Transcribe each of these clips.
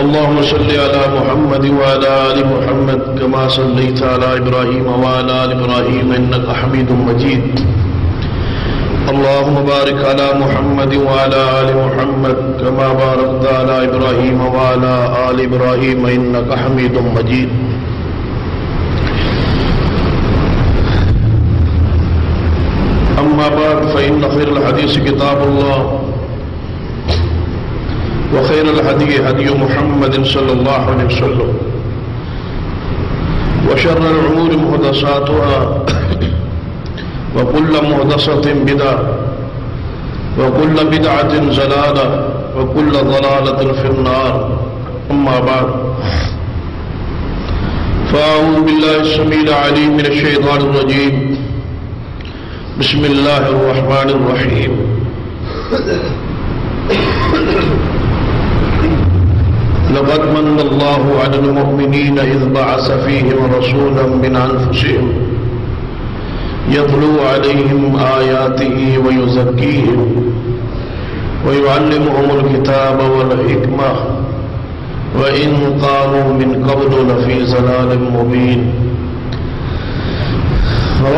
اللهم صل على محمد وعلى آل محمد كما صليت على إبراهيم وعلى آل إبراهيم إنك حميد مجيد. اللهم بارك على محمد وعلى آل محمد كما باركت على إبراهيم وعلى آل إبراهيم إنك حميد مجيد. أما بعد فإن خير الحديث كتاب الله. وخير الهدي هدي محمد صلى الله عليه وسلم. وشر الأمور محدثاتها. وكل محدثة بدعة. وكل بدعة زلالة. وكل ضلالة في النار. أما بعد. فأعوذ بالله السميع العليم من الشيطان الرجيم. بسم الله الرحمن الرحيم. لقد من الله على المؤمنين إذ بعث فيهم رسولا من أنفسهم يتلو عليهم آياته ويزكيهم ويعلمهم الكتاب والحكمة وإن قالوا من قبل لفي زلال مبين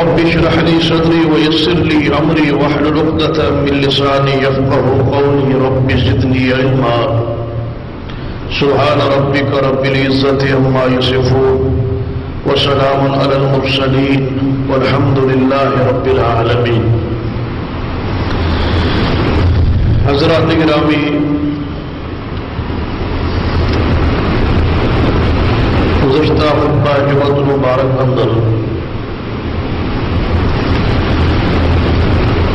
رب اشرح لي صدري ويسر لي أمري واحلل عقدة من لساني يفقه قولي رب زدني علما سبحان ربك رب العزة عما يصفون وسلام على المرسلين والحمد لله رب العالمين. حضرات گرامی، گزشتہ خطبہ جمعت المبارک اندر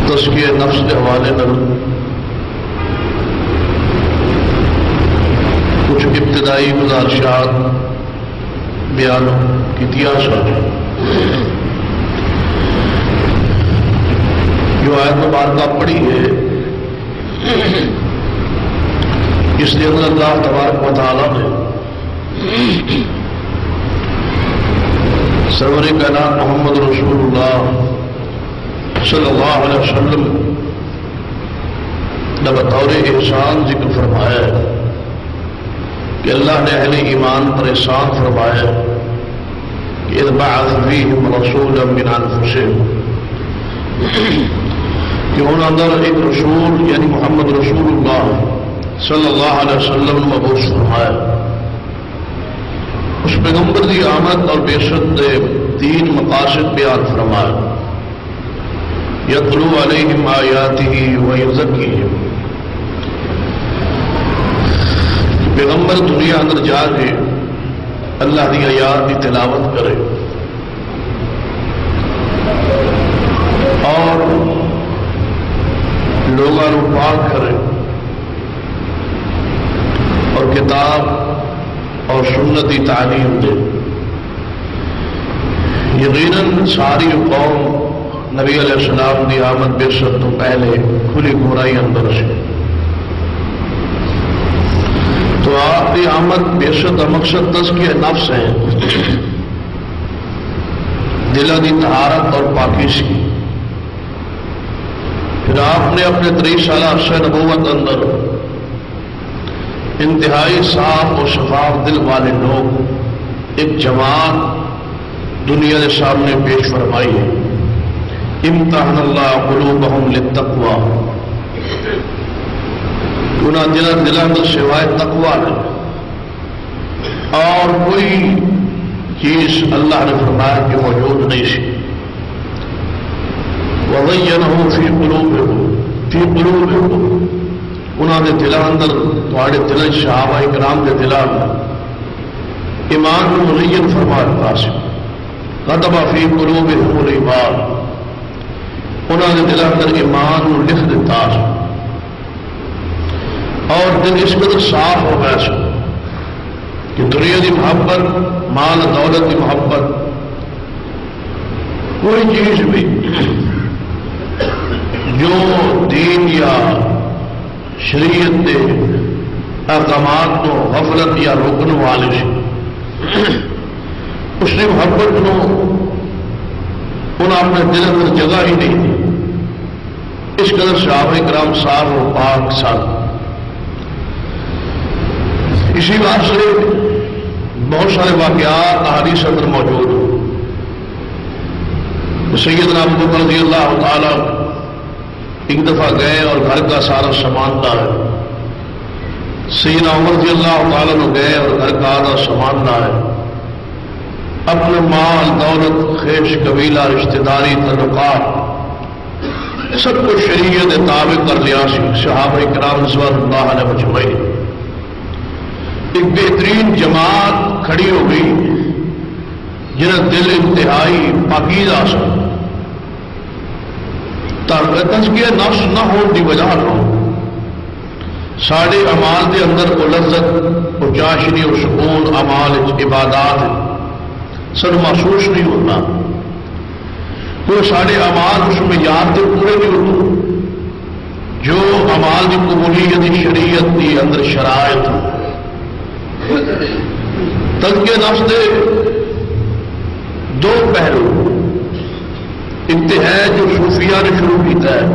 تسکیہ نفس کے حوالے نل کچھ ابتدائی گزارشات بیان کی سن جو آیت مبارکہ پڑھی ہے، اس لیے اللہ تبارک و تعالیٰ نے سرور کائنات محمد رسول اللہ صلی اللہ علیہ وسلم نے بطور احسان ذکر فرمایا ہے۔ کہ اللہ نے اہل ایمان پر احسان فرمایا کہ اذ فیہم رسولا من انفسہم، کہ ان اندر ایک رسول یعنی محمد رسول اللہ صلی اللہ علیہ وسلم نے مبوس فرمایا۔ اس پیغمبر کی آمد اور بے شد تین مقاصد بیان فرمایا۔ یتلو علیہم آیاتی و یزکیہم۔ پیغمبر دنیا اندر جا کے اللہ کی آیات کی تلاوت کرے۔ اور لوگوں پاک کرے۔ اور کتاب اور سنتی تعلیم دے۔ یقیناً ساری قوم نبی علیہ السلام کی آمد بے تو پہلے کھلی گورائی اندر سے تو آپ کی آمد بے شد مقصد دس کے نفس ہیں۔ دل کی تہارت اور پاکیز کی پھر آپ نے اپنے تری سالہ عرصہ نبوت اندر انتہائی صاف اور شفاف دل والے لوگ، ایک جماعت دنیا کے سامنے پیش فرمائی ہے۔ امتحان اللہ قلوبہم للتقوی۔ انہاں دل دلوں میں سوائے تقوی نہیں اور کوئی چیز اللہ نے فرمایا کہ موجود نہیں سی وَغَيَّنَهُ فِي قُلُوبِهُ۔ فِي قُلُوبِهُ۔ انہوں نے دلوں اندر تھوڑے دل صحابہ کرام کے دلوں میں ایمان کو مزین فرما رہا سی۔ قدبہ فی قلوبہم الایمان۔ انہوں نے دل اندر ایمان کو لکھ دیتا سی۔ اور دل اس قدر صاف ہو گیا سو کہ دنیا کی محبت، مال، دولت کی محبت۔ کوئی چیز بھی جو دین یا شریعت کے احکامات کو غفلت یا روکنے والے سے اس نے محبت کو انہیں اپنے دل اندر جگہ ہی نہیں دی۔ اس قدر صحابہ کرام صاحب اور پاک ساتھ اسی بات سے بہت سارے واقعات احادیث اندر موجود ہیں۔ سیدنا ابو رضی اللہ تعالی ایک دفعہ گئے اور گھر کا سارا سامان لا ہے سیدنا عمر رضی اللہ تعالیٰ نے گئے اور گھر کا آدھا سامان لا ہے اپنے مال، دولت، خیش، قبیلہ، رشتہ داری تعلقات سب کو شریعت تابع کر لیا سی۔ صحابہ کرام رضوان اللہ علیہ مجمعین۔ ایک بہترین جماعت کھڑی ہو گئی جنہیں دل انتہائی پاکیزہ سن۔ تزکیہ نفس نہ ہونے کی وجہ نہ ہو۔ سارے امال کے اندر وہ لذت وہ جاشنی اور سکون امال عبادات۔ سن محسوس نہیں ہوتا کوئی سارے امال اس میں یاد کے پورے نہیں ہوتے۔ جو امال کی قبولیت، شریعت کی اندر شرائط۔ تزکیہ نفس دے دو پہلو انتہا جو صوفیہ نے شروع کیتا ہے،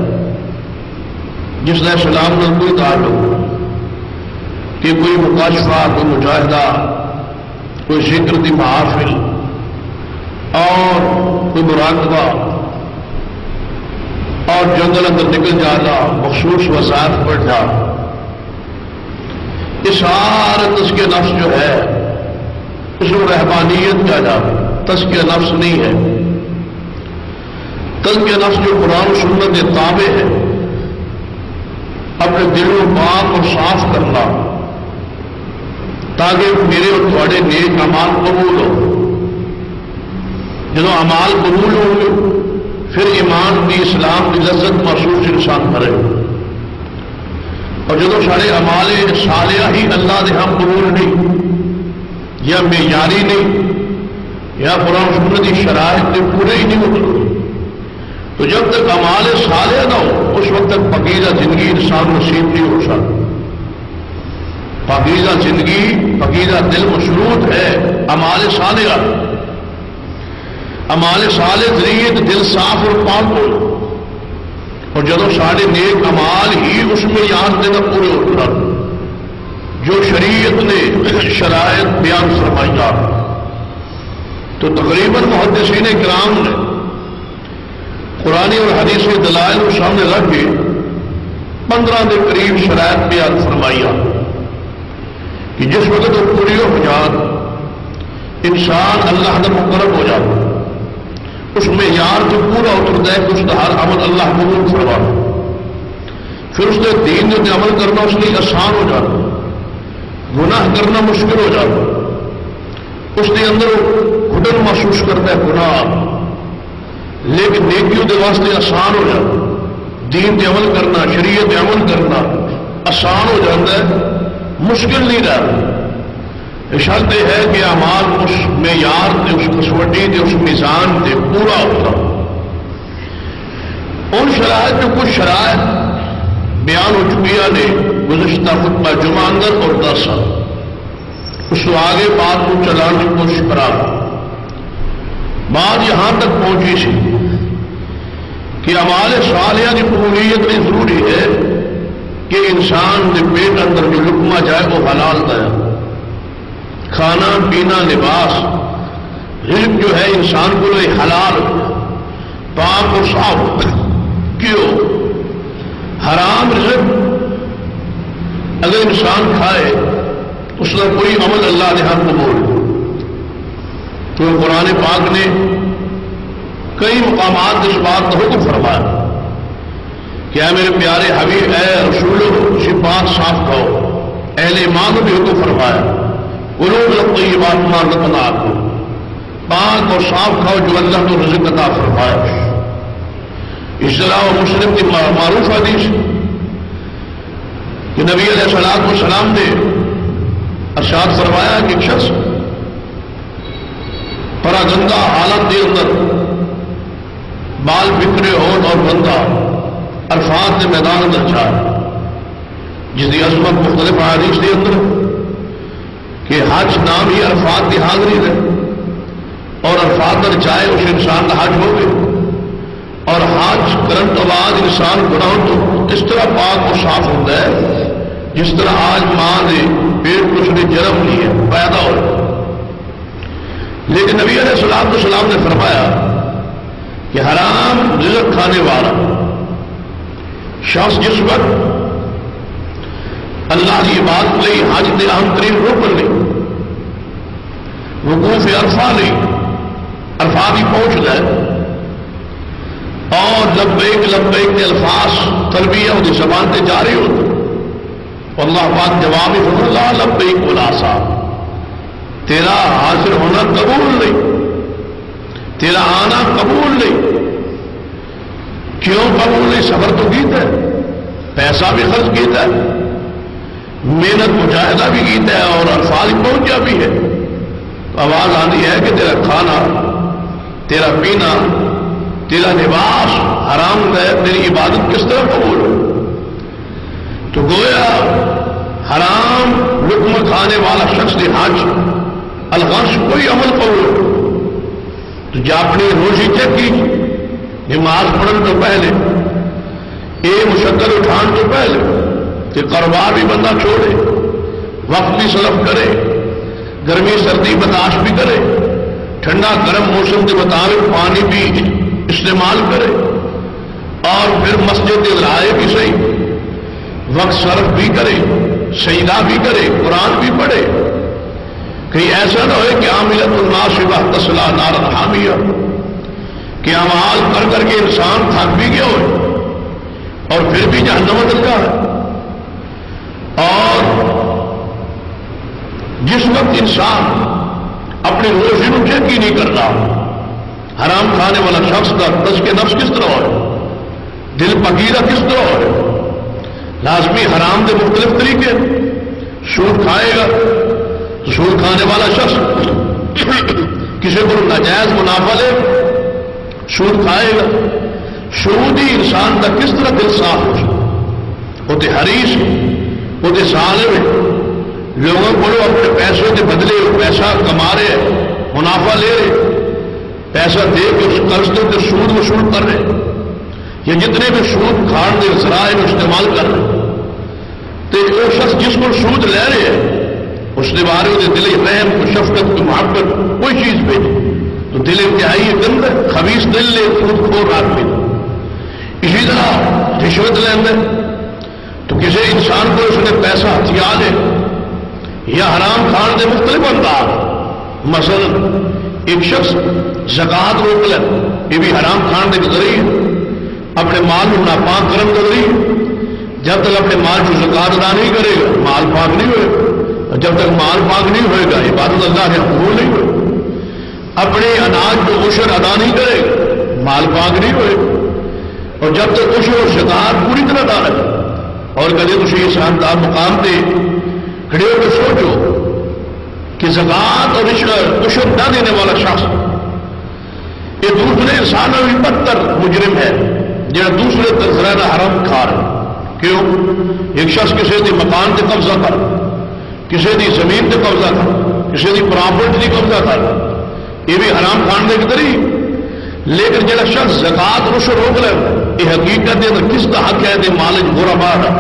جس نے سلام نے کوئی تعلق کہ کوئی مکاشفہ، کوئی مجاہدہ، کوئی ذکر دی محافل، اور کوئی مراقبہ، اور جنگل اندر نکل جانا، مخصوص وسائل پڑھنا یہ سارا تسکے نفس جو ہے، اس کو رحمانیت کیا جاتا تسکے نفس نہیں ہے۔ تسکے نفس جو قرآن و سنت تابع ہے اپنے دل و پاک اور صاف کرنا، تاکہ میرے اور تھوڑے نیک امال قبول ہو جب امال قبول ہوں گے، پھر ایمان کی اسلام کی لذت محسوس انسان کرے۔ اور جب سارے امال سالیا ہی اللہ دے ہم قبول نہیں، یا معیاری نہیں، یا قرآن سنت کی شرائط کے پورے ہی نہیں ہوتے۔ تو جب تک امال سالے نہ ہو، اس وقت تک پکیزہ زندگی انسان نصیب نہیں ہو سکتا۔ پکیزہ زندگی پکیزہ دل مشروط ہے امال سالے امال سالے ذریعے دل صاف اور پاک ہو۔ اور جب سارے نیک امال ہی اس میں یاد دینا پورے ہو جو شریعت نے شرائط بیان فرمائی تو تقریباً محدثین کرام نے قرآن اور حدیث دلائل کو سامنے رکھ کے پندرہ کے قریب شرائط بیان فرمائیا کہ جس وقت وہ پوری ہو جان، انسان اللہ کا مقرب ہو جائے اس میں یار جو پورا اترتا ہے اس کا ہر عمل اللہ قبول فرما پھر اس نے دین جو عمل کرنا، اس لیے آسان ہو جاتا گناہ کرنا مشکل ہو جاتا اس کے اندر گھٹن محسوس کرتا ہے، گناہ۔ لیکن نیکیوں کے واسطے آسان ہو جاتا دین پہ عمل کرنا، شریعت عمل کرنا آسان ہو جاتا ہے، مشکل نہیں رہتا۔ شرط یہ ہے کہ امال اس معیار سے اس کسوٹی سے اس میزان سے پورا ہوتا۔ ان شرائط میں کچھ شرائط بیان ہو چکی نے یعنی گزشتہ خطبہ جمعہ اندر اور دس سال۔ اس کو آگے بات کو چلانے کی کوشش کرا بات یہاں تک پہنچی سی کہ ہمارے سالیہ کی قبولیت میں ضروری ہے کہ انسان کے پیٹ اندر جو لکما جائے وہ حلال ہے کھانا پینا لباس رزق جو ہے انسان کو لیے حلال، پاک اور صاف، کیوں؟ حرام رزق۔ اگر انسان کھائے، اس کا کوئی عمل اللہ نے ہم ہاں قبول۔ تو قرآن پاک نے کئی مقامات اس بات کا حکم فرمایا کیا میرے پیارے حبیب، اے رسول اسی بات صاف کہو۔ اہل ایمان بھی حکم فرمایا۔ قلوب لگتا یہ بات مان رکھنا آپ کو۔ پاک اور صاف کھاؤ جو اللہ تو رزق عطا فرمایا۔ اس طرح مسلم کی معروف حدیث۔ کہ نبی علیہ السلام کو سلام دے ارشاد فرمایا کہ شخص پرا گندا حالت کے اندر بال بکھرے ہو اور بندہ الفاظ کے میدان اندر چاہ جس کی عظمت مختلف حادث کے اندر کہ حج نام ہی الفاظ کی حاضری ہے۔ اور الفاظ پر چاہے اس انسان کا حج ہو گئے اور حج کرن تو بعد انسان گناہ تو اس طرح پاک اور صاف ہوتا ہے۔ جس طرح آج ماں نے پیٹ کچھ نے جنم لی ہے، پیدا ہو۔ لیکن نبی علیہ السلام السلام نے فرمایا کہ حرام رزق کھانے والا، شخص جس وقت اللہ کی بات لئی حاجت اہم ترین روپ لی وقوف عرفہ لی. عرفہ بھی پہنچ گئے. اور لبیک لبیک کے الفاظ تربیہ ہوتی زبان سے جاری ہوتی اللہ پاک جواب اللہ لبیک بولا صاحب تیرا حاضر ہونا قبول نہیں. تیرا آنا قبول نہیں. کیوں قبول نہیں؟ سفر تو گیت ہے. پیسہ بھی خرچ کیتا ہے. محنت مجاہدہ بھی کیتا ہے اور الفاظ پہنچا بھی ہے. تو آواز آنی ہے کہ تیرا کھانا، تیرا پینا، تیرا لباس حرام ہے، تیری عبادت کس طرح قبول ہو؟ تو گویا حرام لکم کھانے والا شخص نے حج الغش کوئی عمل قبول ہو؟ تو جا اپنی روزی چیک کی، نماز پڑھنے تو پہلے یہ مشکل اٹھان تو پہلے کہ کاروبار بھی بندہ چھوڑے، وقت بھی سلف کرے گرمی سردی برداشت بھی کرے، ٹھنڈا گرم موسم کے مطابق پانی بھی استعمال کرے۔ اور پھر مسجد لائے بھی صحیح، وقت صرف بھی کرے سیدہ بھی کرے، قرآن بھی پڑھے۔ کہیں ایسا نہ ہوئے کہ عاملت الناسبہ تسلا نارد حامیہ کہ امال کر کر کے انسان تھک بھی گیا ہوئے اور پھر بھی جہنم بدل کا ہے۔ اور جس وقت انسان اپنی روزی کو چیک ہی نہیں کرتا، حرام کھانے والا شخص کا دس کے نفس کس طرح ہو؟ دل پکیرہ کس طرح ہو؟ لازمی حرام کے مختلف طریقے۔ سود کھائے گا، سود کھانے والا شخص کسی کو ناجائز منافع لے، سود کھائے گا۔ سود ہی انسان کا کس طرح دل صاف ہو؟ وہ تو حریش وہ تو سال میں لوگوں کو اپنے پیسوں کے بدلے، پیسہ کما رہے منافع لے رہے پیسہ دے کے اس قرض کے سود وصول کر رہے یا جتنے بھی سود کھان کے ذرائع میں استعمال کر رہے تو وہ شخص جس کو سود لے رہے ہیں، اس نے بارے میں دل رحم کو شفقت کو محبت، کوئی چیز بھیجی۔ تو دل انتہائی گند خبیص دل لے، خود کھور آدمی رشوت لینا۔ تو کسی انسان کو اس نے پیسہ ہتھیار لے یا حرام کھان دے مختلف انداز۔ مثلا، ایک شخص زکات روک لے، یہ بھی حرام کھان دے ذریعے اپنے مال کو ناپاک کرنے کے ذریعے جب تک اپنے مال کی زکات ادا نہیں کرے گا، مال پاک نہیں ہوئے۔ جب تک مال پاک نہیں ہوئے گا، عبادت اللہ کے قبول نہیں ہوئے۔ اپنے اناج کو عشر ادا نہیں کرے گا مال پاک نہیں ہوئے۔ اور جب تک عشر اور زکات پوری طرح ادا رہے اور کدے تھی اس شاندار مقام پہ کھڑے ہو کے سوچو کہ زکات اور عشر عشر نہ دینے والا شخص یہ دوسرے انسان بھی بدتر مجرم ہے، جہاں دوسرے تذرہ حرم کھا رہے کیوں؟ ایک شخص کسی دی مکان تے قبضہ کر، کسی دی زمین تے قبضہ کر، کسی دی پراپرٹی قبضہ کر۔ یہ بھی حرام خان دے کتری لیکن جڑا شخص زکات رش روک لے، یہ حقیقت دے اندر کس کا حق ہے مالک برا بار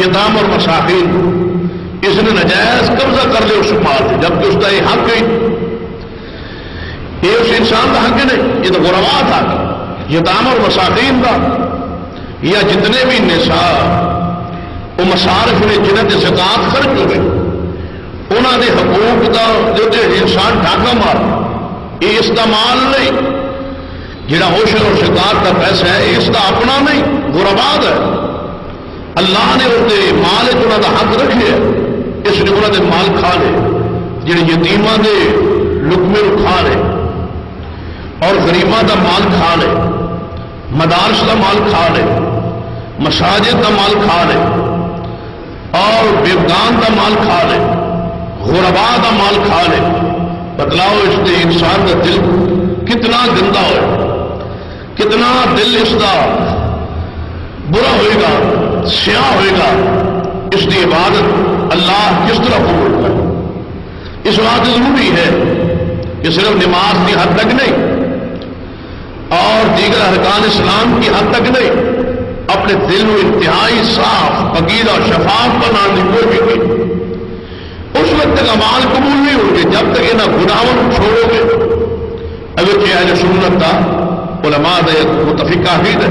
یہ دام اور مساخین اس نے نجائز قبضہ کر لے اس مال سے، جبکہ اس کا یہ حق ہی یہ اس انسان کا حق نہیں، یہ تو غربا تھا یہ دام اور مساخین کا یا جتنے بھی نصاب وہ مسارف نے جنہیں کے زکات خرچ ہوئے انہوں نے حقوق کا جو انسان ڈاکہ مار، یہ استعمال نہیں۔ جڑا ہوشر اور شکار کا پیسہ ہے اس کا اپنا نہیں برباد ہے۔ اللہ نے ان مال کا حق رکھے اس نے انہوں نے مال کھا لے، جڑے یتیمہ دے لکمے کھا لے اور غریباں کا مال کھا لے، مدارس کا مال کھا لے، مساجد کا مال کھا لے اور بیگان کا مال کھا لے، غربا کا مال کھا لے۔ بتلاؤ اس کے انسان کا دل کتنا گندا ہو کتنا دل اس کا برا ہوئے گا، سیاہ ہوئے گا۔ اس کی عبادت اللہ کس طرح قبول کرے اس بات ضروری ہے کہ صرف نماز کی حد تک نہیں اور دیگر ارکان اسلام کی حد تک نہیں، اپنے دل کو انتہائی صاف، فقیر اور شفاف بنانے کوئی بھی کی اس وقت تک امال قبول نہیں ہوں گے جب تک یہ گناون چھوڑو گے۔ اگر کہ اہل سنت کا علماء ہے متفق حید ہے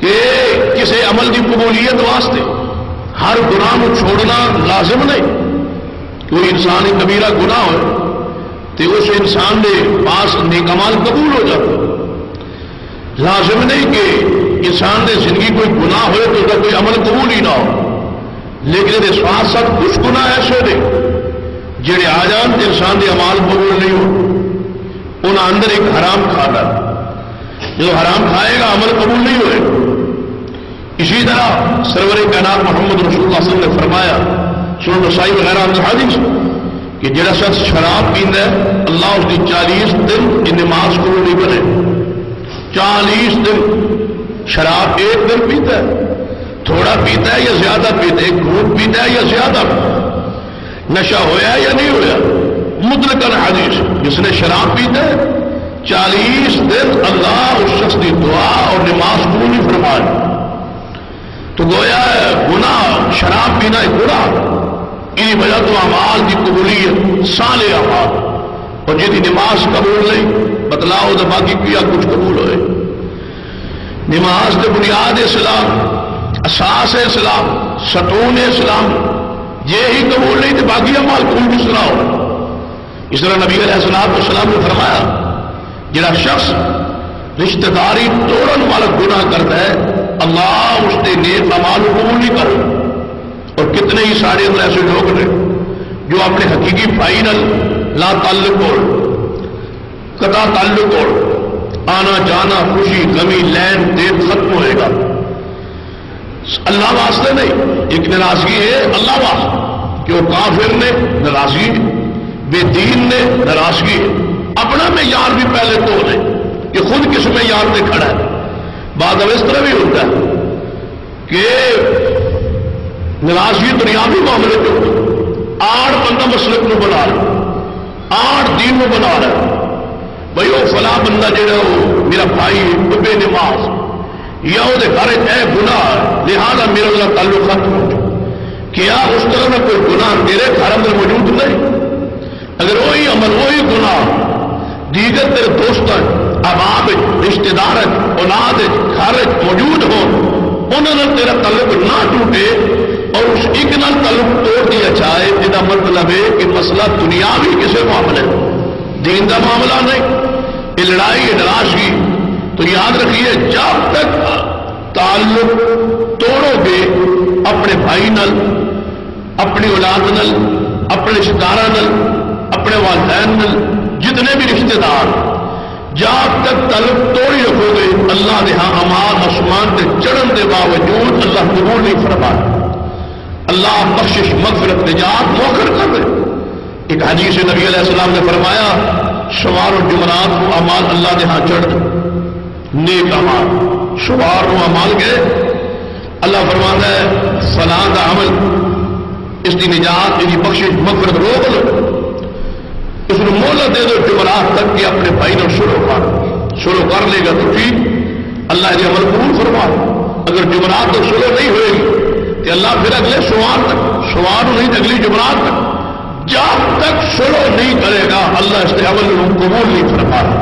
کہ کسی عمل کی قبولیت واسطے ہر گناہ کو چھوڑنا لازم نہیں۔ کوئی انسانی کبیرہ گناہ ہو تو اس انسان کے پاس نیک امال قبول ہو جاتا۔ لازم نہیں کہ انسان نے زندگی کوئی گناہ ہوئے تو اس کا کوئی عمل قبول ہی نہ ہو۔ لیکن یہ ساتھ ساتھ کچھ گناہ ایسے نے جڑے آ جان انسان کے امال قبول نہیں ہو۔ ان اندر ایک حرام کھانا جو حرام کھائے گا عمل قبول نہیں ہوئے۔ اسی طرح سرور کائنات محمد رسول اللہ صلی اللہ علیہ وسلم نے فرمایا سن رسائی وغیرہ حدیث کہ جڑا شخص شراب پیندا ہے، اللہ اس کی چالیس دن کی نماز کو نہیں بنے چالیس دن شراب ایک دن پیتا ہے، تھوڑا پیتا ہے یا زیادہ پیتا ہے، ایک گھوٹ پیتا ہے یا زیادہ نشہ ہوا یا نہیں ہوا مدلکن حدیث جس نے شراب پیتا ہے، چالیس دن اللہ اس شخص کی دعا اور نماز کو نہیں فرمائے۔ تو گویا ہے گناہ، شراب پینا ایک گناہ۔ ان وجہ تو امال کی قبولیت سال امال اور جی نماز قبول نہیں، بتلاؤ تو باقی کیا کچھ قبول ہوئے۔ نماز کے بنیاد اسلام، اساس اسلام، ستون اسلام۔ یہ ہی قبول نہیں تو باقی امال قبول بھی سناؤ اس طرح نبی علیہ السلام السلام نے فرمایا، جڑا شخص رشتہ داری توڑن والا گناہ کرتا ہے اللہ اس کے نیک امال قبول نہیں کر اور کتنے ہی سارے اندر ایسے لوگ نے جو اپنے حقیقی فائنل لا تعلق ہو قطع تعلق ہو آنا جانا، خوشی کمی لین، دین ختم ہوئے گا۔ اللہ واسطے نہیں، ایک ناراضگی ہے اللہ واسطے۔ کہ وہ کافر نے ناراضگی، بے دین نے ناراضگی۔ ہے اپنا میں یار بھی پہلے تو نہیں کہ خود کس میں یار نے کھڑا ہے۔ بعد اب اس طرح بھی ہوتا ہے کہ ناراضگی دنیاوی معاملے پہ آٹھ بندہ مسلک میں بنا رہا آٹھ دین میں بنا رہا بھائی وہ فلاں بندہ جہا وہ میرا بھائی بے نماز، یا وہ گھر ہے گنا لہٰذا میرا میرا تعلق ختم ہو کیا اس طرح کا کوئی گنا میرے گھر اندر موجود نہیں۔ اگر وہی عمل، وہی گنا دیگر تیرے دوست اباب رشتے دار اولاد، گھر موجود ہو انہوں نے تیرا تعلق نہ ٹوٹے اور اس ایک نال تعلق توڑ دیا جائے، جہاں مطلب ہے کہ مسئلہ دنیا بھی کسی معاملے دین کا معاملہ نہیں، یہ لڑائی ہے نراشگی تو یاد رکھیے، جب تک تعلق توڑو گے، اپنے بھائی نل اپنی اولاد نل اپنے رشتے دار نل اپنے والدین نل جتنے بھی رشتے دار جب تک تعلق توڑی رکھو گے اللہ نے ہاں امال آسمان کے چڑھن کے باوجود اللہ قبول نہیں فرما اللہ بخشش مغفرت نجات موخر کر دے۔ ایک حدیث نبی علیہ السلام نے فرمایا شمار و جمعرات کو امال اللہ نے ہاں چڑھ دو۔ نیک امال شمار و امال گئے۔ اللہ فرماتا ہے فلاں کا عمل، اس کی نجات اس کی بخشش، مغفرت روک لو۔ اس کو مہلت دے دو جمعرات تک کہ اپنے بھائی نے شروع کر۔ شروع کر لے گا تو ٹھیک اللہ نے عمل قبول فرما۔ اگر جمعرات تک شروع نہیں ہوئے گی تو اللہ پھر اگلے سوار تک سوار نہیں اگلی جمعرات تک جب تک شروع نہیں کرے گا، اللہ اس کے عمل قبول نہیں فرما۔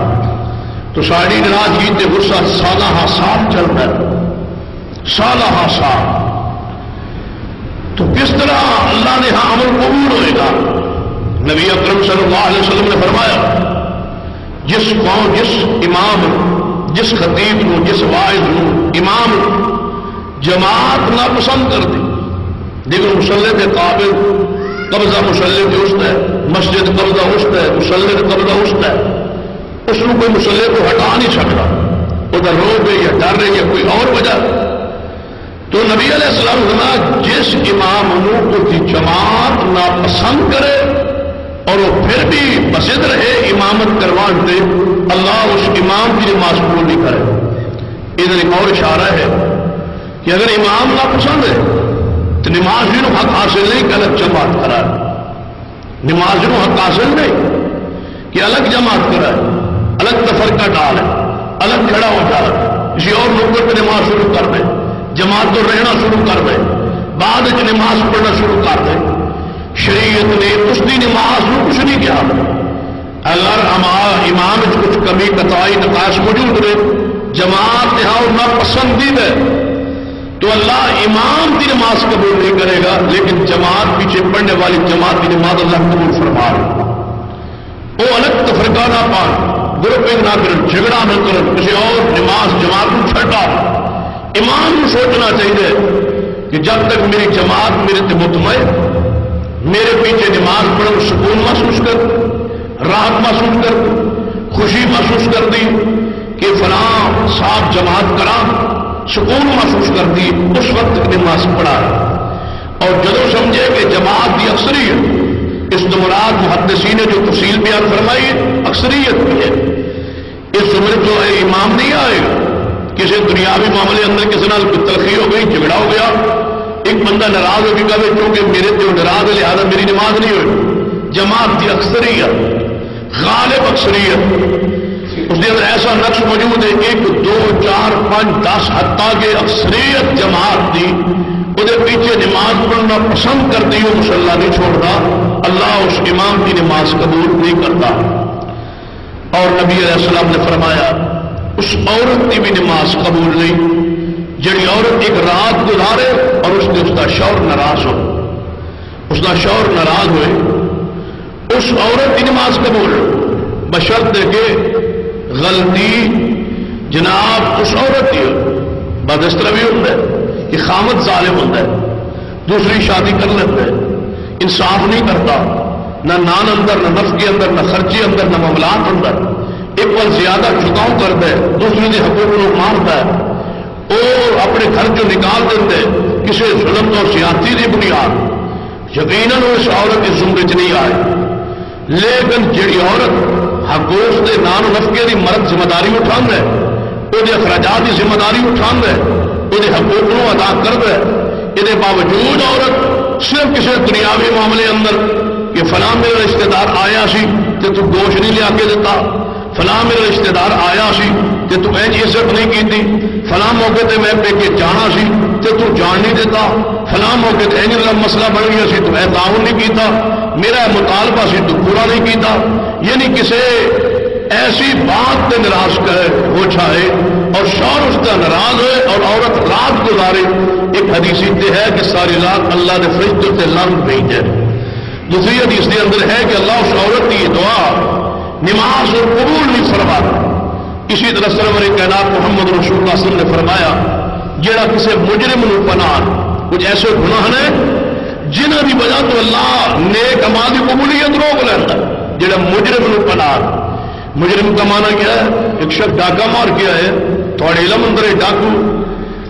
تو ساڑی نراج جیتے غصہ سالہ سال چلتا ہے۔ سالہ سال۔ تو کس طرح اللہ نے ہاں عمل قبول ہوئے گا؟ نبی اکرم صلی اللہ علیہ وسلم نے فرمایا، جس قوم، جس امام، جس خطیب کو جس واحد کو امام جماعت نہ پسند کر دی۔ دیکھو مسلح کے قابل قبضہ مسلح کے است ہے مسجد قبضہ است ہے مسلح قبضہ است ہے اس میں کوئی مسلح کو ہٹا نہیں سکتا۔ ادھر رو گئے یا ڈر رہے یا کوئی اور وجہ۔ تو نبی علیہ السلام جس امام کو جماعت نہ پسند کرے اور وہ پھر بھی بسد رہے امامت کروان اللہ اس امام کی نماز قبول نہیں کرے ادھر ایک اور اشارہ ہے کہ اگر امام نہ پسند ہے، تو نماز بھی حق حاصل نہیں کہ الگ جماعت کرا ہے نماز بھی حق حاصل نہیں کہ الگ جماعت کرا ہے الگ تفرقہ ڈال ہے، الگ کھڑا ہو جا رہا ہے۔ کسی اور لوگوں پہ نماز شروع کر دے جماعت تو رہنا شروع کر دے بعد نماز پڑھنا شروع کر دے شریعت نے اس کی نماز کو کچھ نہیں کیا اگر امام کچھ کمی کتائی نقاش موجود رہے جماعت یہاں نہ پسندید ہے تو اللہ امام کی نماز قبول نہیں کرے گا، لیکن جماعت پیچھے پڑھنے والی جماعت کی نماز اللہ قبول فرما۔ وہ الگ تفرقہ نہ پان گروپنگ نہ کریں جھگڑا نہ کریں کسی اور نماز جماعت کو چھٹا امام کو سوچنا چاہیے کہ جب تک میری جماعت میرے مطمئن میرے پیچھے نماز پڑھو سکون محسوس کر، راحت محسوس کر، خوشی محسوس کر دی کہ فلاں صاف جماعت کرا سکون محسوس کر دی، اس وقت نماز پڑھا۔ اور جدو سمجھے کہ جماعت کی اکثریت، اس دمراد محدثی نے جو تفصیل بیان فرمائی، اکثریت کی ہے۔ اس عمر جو ہے امام نہیں آئے، کسی دنیاوی معاملے اندر کسی نال تلخی ہو گئی، جھگڑا ہو گیا ایک بندہ ناراض ہو گیا کیونکہ میرے تو ناراض ہے، لہٰذا میری نماز نہیں ہوئی۔ جماعت کی اکثریت، غالب اکثریت۔ اس کے اندر ایسا نقش موجود ہے، ایک، دو، چار، پانچ، دس ہتا کے اکثریت جماعت دی وہ پیچھے نماز پڑھنا پسند کرتی وہ مسلح نہیں چھوڑتا۔ اللہ اس امام کی نماز قبول نہیں کرتا۔ اور نبی علیہ السلام نے فرمایا، اس عورت کی بھی نماز قبول نہیں۔ جڑی عورت ایک رات گزارے اور اس نے اس کا شور ناراض ہو۔ اس کا شور ناراض ہوئے، اس عورت کی نماز قبول، بشرط کے غلطی جناب اس عورت کی بد اس طرح بھی ہوتا ہے کہ خامد ظالم ہوتا ہے، دوسری شادی کر لیتا ہے۔ انصاف نہیں کرتا، نہ نان اندر، نہ نفس کے اندر، نہ خرچے اندر، نہ معاملات اندر۔ ایک بار زیادہ چکاؤ کرتا ہے، دوسری نے حقوق کو مارتا ہے۔ اور اپنے گھر جو نکال دیتے کسی ظلم اور سیاسی کی بنیاد۔ یقیناً اس عورت کے زمرے چ نہیں آئے۔ لیکن جیڑی عورت حقوق کے نان نفقے کی مرد ذمہ داری اٹھا ہے وہ اخراجات کی ذمہ داری اٹھا ہے وہ حقوق کو ادا کر ہے یہ باوجود عورت صرف کسی دنیاوی معاملے اندر کہ فلاں میرا رشتے دار آیا سی تو تو گوشت نہیں لیا کے دیتا۔ فلاں میرا رشتے دار آیا سی تے تو اینج عزت نہیں کی تھی فلاں موقع تے میں پیکے جانا سی تے تو جان نہیں دیتا۔ فلاں موقع تے اینج مسئلہ بن گیا سی تو اے تعاون نہیں کیتا۔ میرا مطالبہ سی تو پورا نہیں کیتا۔ یعنی کسے ایسی بات تے ناراض کرے ہو چاہے اور شور اس کا ناراض اور عورت رات گزارے۔ ایک حدیث اتنے ہے کہ ساری رات اللہ نے فرشتوں سے لنگ بھیج ہے دوسری حدیث کے اندر ہے کہ اللہ اس عورت کی دعا نماز اور قبول نہیں فرما اسی طرح سرور کائنات محمد رسول اللہ صلی اللہ علیہ وسلم نے فرمایا جڑا کسی مجرم نو پناہ کچھ ایسے گناہ نے، جنہ کی وجہ تو اللہ نیک اما کی قبولیت روک لینا جڑا مجرم نو پناہ مجرم کا مانا کیا ہے؟ ایک شخص ڈاکہ مار کیا ہے تھوڑے علم اندر ہے ڈاکو،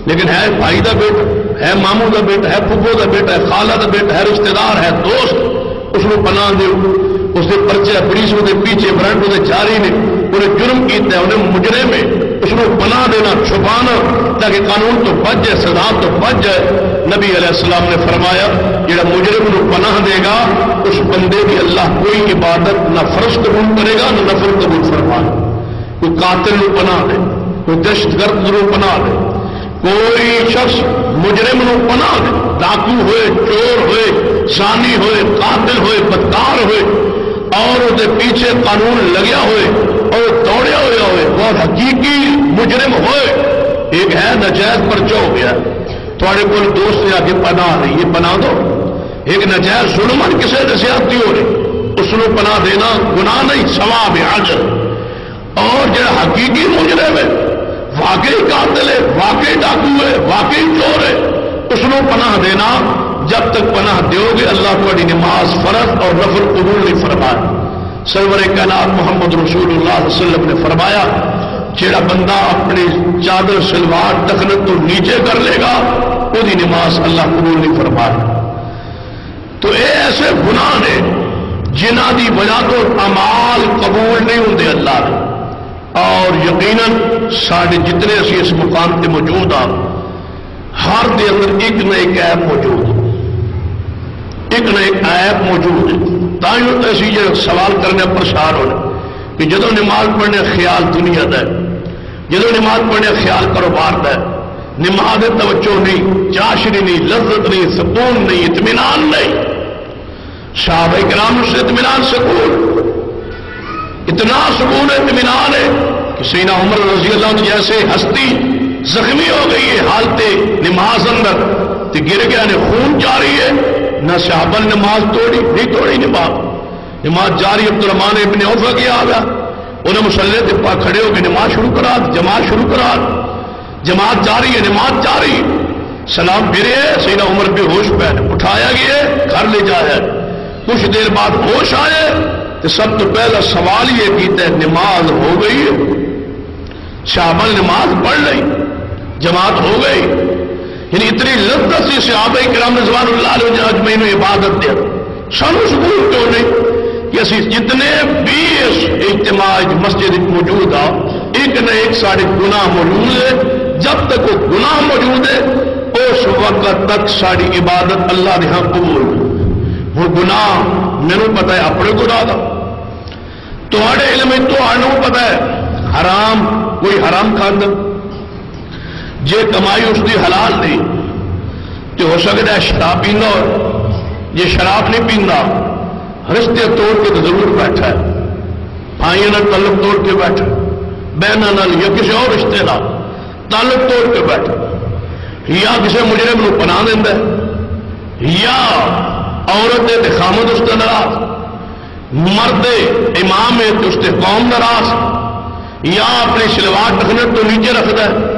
لیکن ہے بھائی کا بیٹا، ہے ماموں کا بیٹا، ہے پھپو کا بیٹا، ہے خالہ کا بیٹا، ہے رشتے دار، ہے دوست، اس کو پناہ دیو۔ اس کے پرچے پولیس کے پیچھے فرنٹ وہ جاری نے انہیں جرم کیتا ہے انہیں مجرے میں اس کو پناہ دینا چھپانا تاکہ قانون تو بچ جائے سزا تو بچ جائے نبی علیہ السلام نے فرمایا جہاں مجرم کو پناہ دے گا اس بندے کی اللہ کوئی عبادت نہ فرض قبول کرے گا نہ نفر قبول فرمائے کوئی قاتل نو پناہ دے کوئی دہشت گرد نو پناہ دے کوئی شخص مجرم نو پناہ دے ڈاکو ہوئے چور ہوئے سانی ہوئے قاتل ہوئے بدکار ہوئے اور وہ پیچھے قانون لگیا ہوئے اور دوڑیا ہوا ہوئے اور حقیقی مجرم ہوئے۔ ایک ہے نجائز پرچہ ہو گیا۔ تھوڑے کو دوست سے آگے پناہ نہیں، یہ بنا دو۔ ایک نجائز ظلمن کسی نے زیادتی ہو رہی اس کو پناہ دینا گناہ نہیں، ثواب ہے حاضر اور جو حقیقی مجرم ہے، واقعی قاتل ہے، واقعی ڈاکو ہے، واقعی چور ہے، اس کو پناہ دینا جب تک پناہ دیو گے، اللہ تاری نماز فرض اور نفل قبول نہیں فرمایا سرور کائنات محمد رسول اللہ علیہ وسلم نے فرمایا، جیڑا بندہ اپنی چادر سلوار دخنت تو نیچے کر لے گا وہی نماز اللہ قبول نہیں فرمایا تو اے ایسے گناہ نے، جنہ دی وجہ تو امال قبول نہیں ہوں اللہ نے اور یقیناً سارے جتنے اسی اس مقام پہ موجود ہاں ہر دے اندر ایک نہ ایک ایپ موجود۔ ہے ایک نہ ایک ایپ موجود ہے تھی ایسی جو سوال کرنے پرسار ہونے کہ جدو نماز پڑھنے خیال دنیا دا ہے جدو نماز پڑھنے خیال کاروبار دا ہے، نماز توجہ نہیں، چاشنی نہیں، لذت نہیں، سکون نہیں، اطمینان نہیں۔ صحابہ کرام سے اطمینان سکون۔ اتنا سکون اطمینان ہے کہ سینا عمر رضی اللہ عنہ جیسے ہستی زخمی ہو گئی ہے، حالت نماز اندر تو گر گیا نے، خون جاری ہے۔ نہ صحابہ نے نماز توڑی، نہیں توڑی نماز۔ نماز جاری عبد الرحمان ابن اوفا کیا آ گیا انہیں مسلح کے پاس کھڑے ہو کے نماز شروع کرا، جماعت شروع کرا۔ جماعت جاری ہے، نماز جاری۔ سلام پھرے سینا عمر بے ہوش پہ اٹھایا گیا گھر لے جایا کچھ دیر بعد ہوش آئے تو سب تو پہلا سوال یہ کیتا ہے نماز ہو گئی شامل نماز پڑھ لی جماعت ہو گئی۔ یعنی اتنی لذت سی صحابہ کرام رضوان اللہ علیہ اج میں عبادت دیا سانو سکون کیوں نہیں؟ کہ اسی جتنے بھی اس اجتماع مسجد موجود آ ایک نہ ایک سارے گناہ موجود ہے جب تک وہ گناہ موجود ہے اس وقت تک ساری عبادت اللہ نے ہاں قبول وہ گناہ میرے پتا ہے، اپنے گناہ کا تھوڑے علم تو پتا ہے، حرام، کوئی حرام کھانا جے کمائی اس کی حلال نہیں تو ہو سکتا ہے شراب پینا اور یہ شراب نہیں پینا رشتے توڑ کے تو ضرور بیٹھا ہے۔ بھائی تعلق توڑ کے بیٹھا بہن یا کسی اور رشتے کا تعلق توڑ کے بیٹھا یا کسی مجرم کو پناہ دینا یا عورت خامد اس کا ناراض۔ مرد امام ہے تو اس کے قوم ناراض۔ یا اپنی شلوار ٹخنٹ تو نیچے رکھتا ہے۔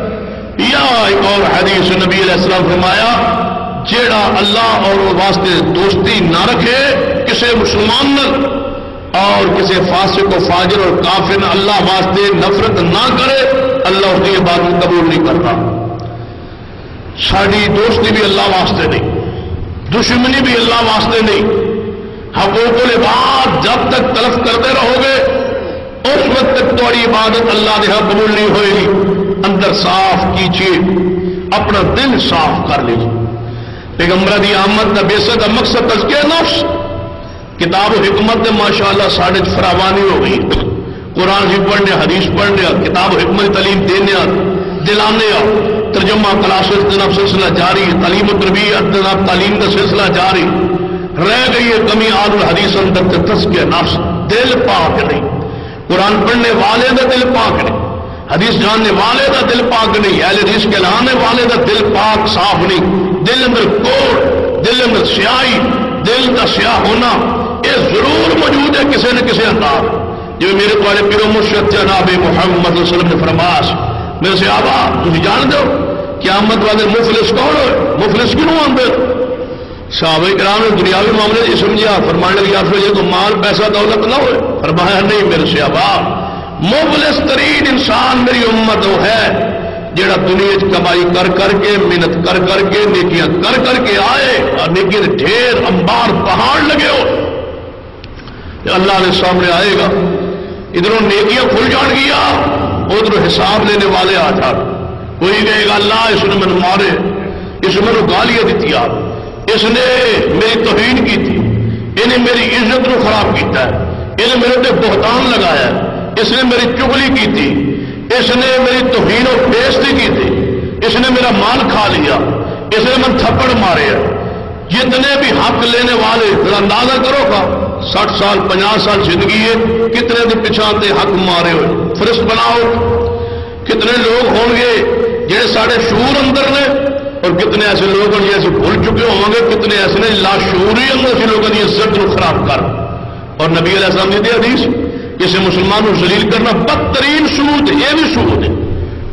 یا ایک اور حدیث نبی علیہ السلام فرمایا، جیڑا اللہ اور واسطے دوستی نہ رکھے کسی مسلمان اور کسی فاسق و فاجر اور کافر اللہ واسطے نفرت نہ کرے، اللہ اس کی بات قبول نہیں کرتا۔ ساری دوستی بھی اللہ واسطے نہیں، دشمنی بھی اللہ واسطے نہیں۔ حقوق العباد جب تک تلف کرتے رہو گے، اس وقت تک تھوڑی عبادت اللہ نے ہاں قبول نہیں ہوئے گی۔ اندر صاف کیجیے اپنا دل صاف کر لیجیے پیغمبر دی آمد کا بے کا مقصد تزکیہ نفس۔ کتاب و حکمت ماشاء اللہ ساڑھے فراوانی ہو گئی۔ قرآن جی پڑھنے، حدیث پڑھنے، کتاب و حکمت تعلیم دینے دلانے ترجمہ کلاسز جناب سلسلہ جاری تعلیم و تربیت جناب تعلیم کا سلسلہ جاری رہ گئی ہے کمی آد الحدیث اندر تسکیہ نفس۔ دل پاک نہیں۔ قرآن پڑھنے والے کا دل پاک نہیں۔ حدیث جاننے والے کا دل پاک نہیں، اہل حدیث کے لانے والے کا دل پاک صاف نہیں۔ دل اندر کوڑ، دل اندر سیاہی، دل کا سیاہ ہونا، یہ ضرور موجود ہے کسی نہ کسی انداز۔ جو میرے کو پیرو مرشد جناب محمد علیہ وسلم نے فرماس میرے سے آبا تھی جان دو قیامت والے مفلس کون ہوئے؟ مفلس کیوں آدھے صحابہ کرام نے دنیاوی معاملے یہ سمجھا فرمانے لگی آپ یہ تو مال، پیسہ، دولت نہ ہوئے۔ فرمایا، نہیں میرے سے آبا مفلس ترین انسان میری امت وہ ہے جڑا دنیا کمائی کر کر کے، محنت کر کر کے، نیکیاں کر کر کے آئے، اور نیکیاں ڈھیر امبار پہاڑ لگے ہو۔ اللہ نے سامنے آئے گا۔ ادھر نیکیاں کھل جان گیا ادھر حساب لینے والے آ جان۔ کوئی کہے گا، اللہ اس نے مجھے مارے، اس نے گالیاں دیتی آپ اس نے میری توہین کی تھی انہیں یعنی میری عزت کو خراب کیتا ہے انہیں میرے بہتان لگایا اس نے میری چگلی کی تھی، اس نے میری توہین و بےزتی کی تھی، اس نے میرا مال کھا لیا، اس نے من تھپڑ مارے جتنے بھی حق لینے والے اندازہ کرو گا سٹھ سال پناہ سال زندگی ہے، کتنے دن پچھا حق مارے ہوئے۔ فرسٹ بناؤ، کتنے لوگ ہوں گے جہے سارے شور اندر نے، اور کتنے ایسے لوگ ہیں جیسے بھول چکے ہوں گے، کتنے ایسے نے لاشور ہی اندر سے لوگوں کی عزت کو خراب کر۔ اور نبی علیہ السلام نے دیا حدیث کسی مسلمان کو ذلیل کرنا بدترین سود یہ بھی سود ہے۔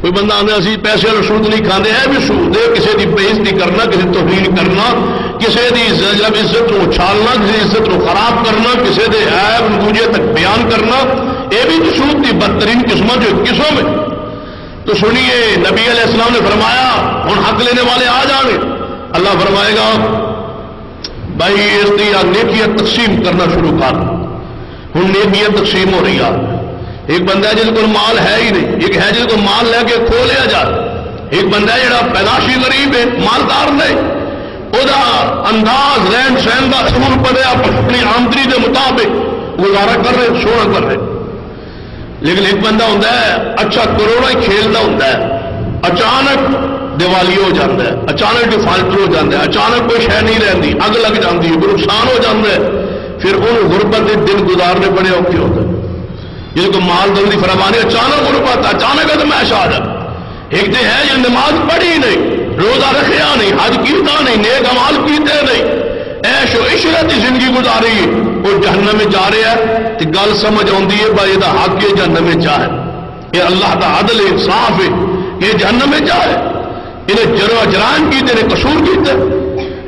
کوئی بندہ آدھا اسی پیسے والا سود نہیں کھانے ہے بھی سود ہے۔ کسی کی بےزتی کرنا کسی توہین کرنا کسی کی جب عزت کو اچھالنا کسی عزت کو خراب کرنا کسی کے ایب نگوجے تک بیان کرنا، یہ بھی سود کی بدترین قسموں جو قسم میں تو سنیے، نبی علیہ السلام نے فرمایا ہوں حق لینے والے آ جانے اللہ فرمائے گا، بھائی اس کی نیکیاں تقسیم کرنا شروع کر۔ ہوں نیکیاں تقسیم ہو رہی ہے۔ ایک بندہ ہے جس کو مال ہے ہی نہیں، ایک ہے جس کو مال لے کے کھو لیا جائے ایک بندہ ہے جڑا پیداشی غریب ہے، مالدار نہیں۔ وہ انداز، رہن سہن کا اصول پڑے اپنی آمدنی کے مطابق گزارا کر رہے سونا کر رہے۔ لیکن ایک بندہ ہوتا ہے اچھا کروڑا ہی کھیلتا ہوتا ہے۔ اچانک دیوالی ہو جاتا ہے، اچانک ڈیفالٹ ہو جاتا ہے، اچانک کوئی شہ نہیں رہتی اگ لگ جاتی ہے نقصان ہو جاتا ہے۔ پھر ان غربت کے دن گزارنے بڑے اوکھے ہوتے ہیں۔ جس کو مال دل کی فراوانی اچانک غربت اچانک تو میں شاہ ایک تو ہے جو نماز پڑھی نہیں، روزہ رکھیا نہیں، حج کیتا نہیں، نیک امال کیتے نہیں۔ ایش و عشرت کی زندگی گزاری، وہ جہنم میں جا رہا ہے۔ تو گل سمجھ آتی ہے، بھائی، یہ حق ہے، جہنم میں جائے یہ اللہ کا عدل، انصاف ہے۔ یہ جہنم میں جائے انہیں جرو جرائم کیتے نے قصور کیتے۔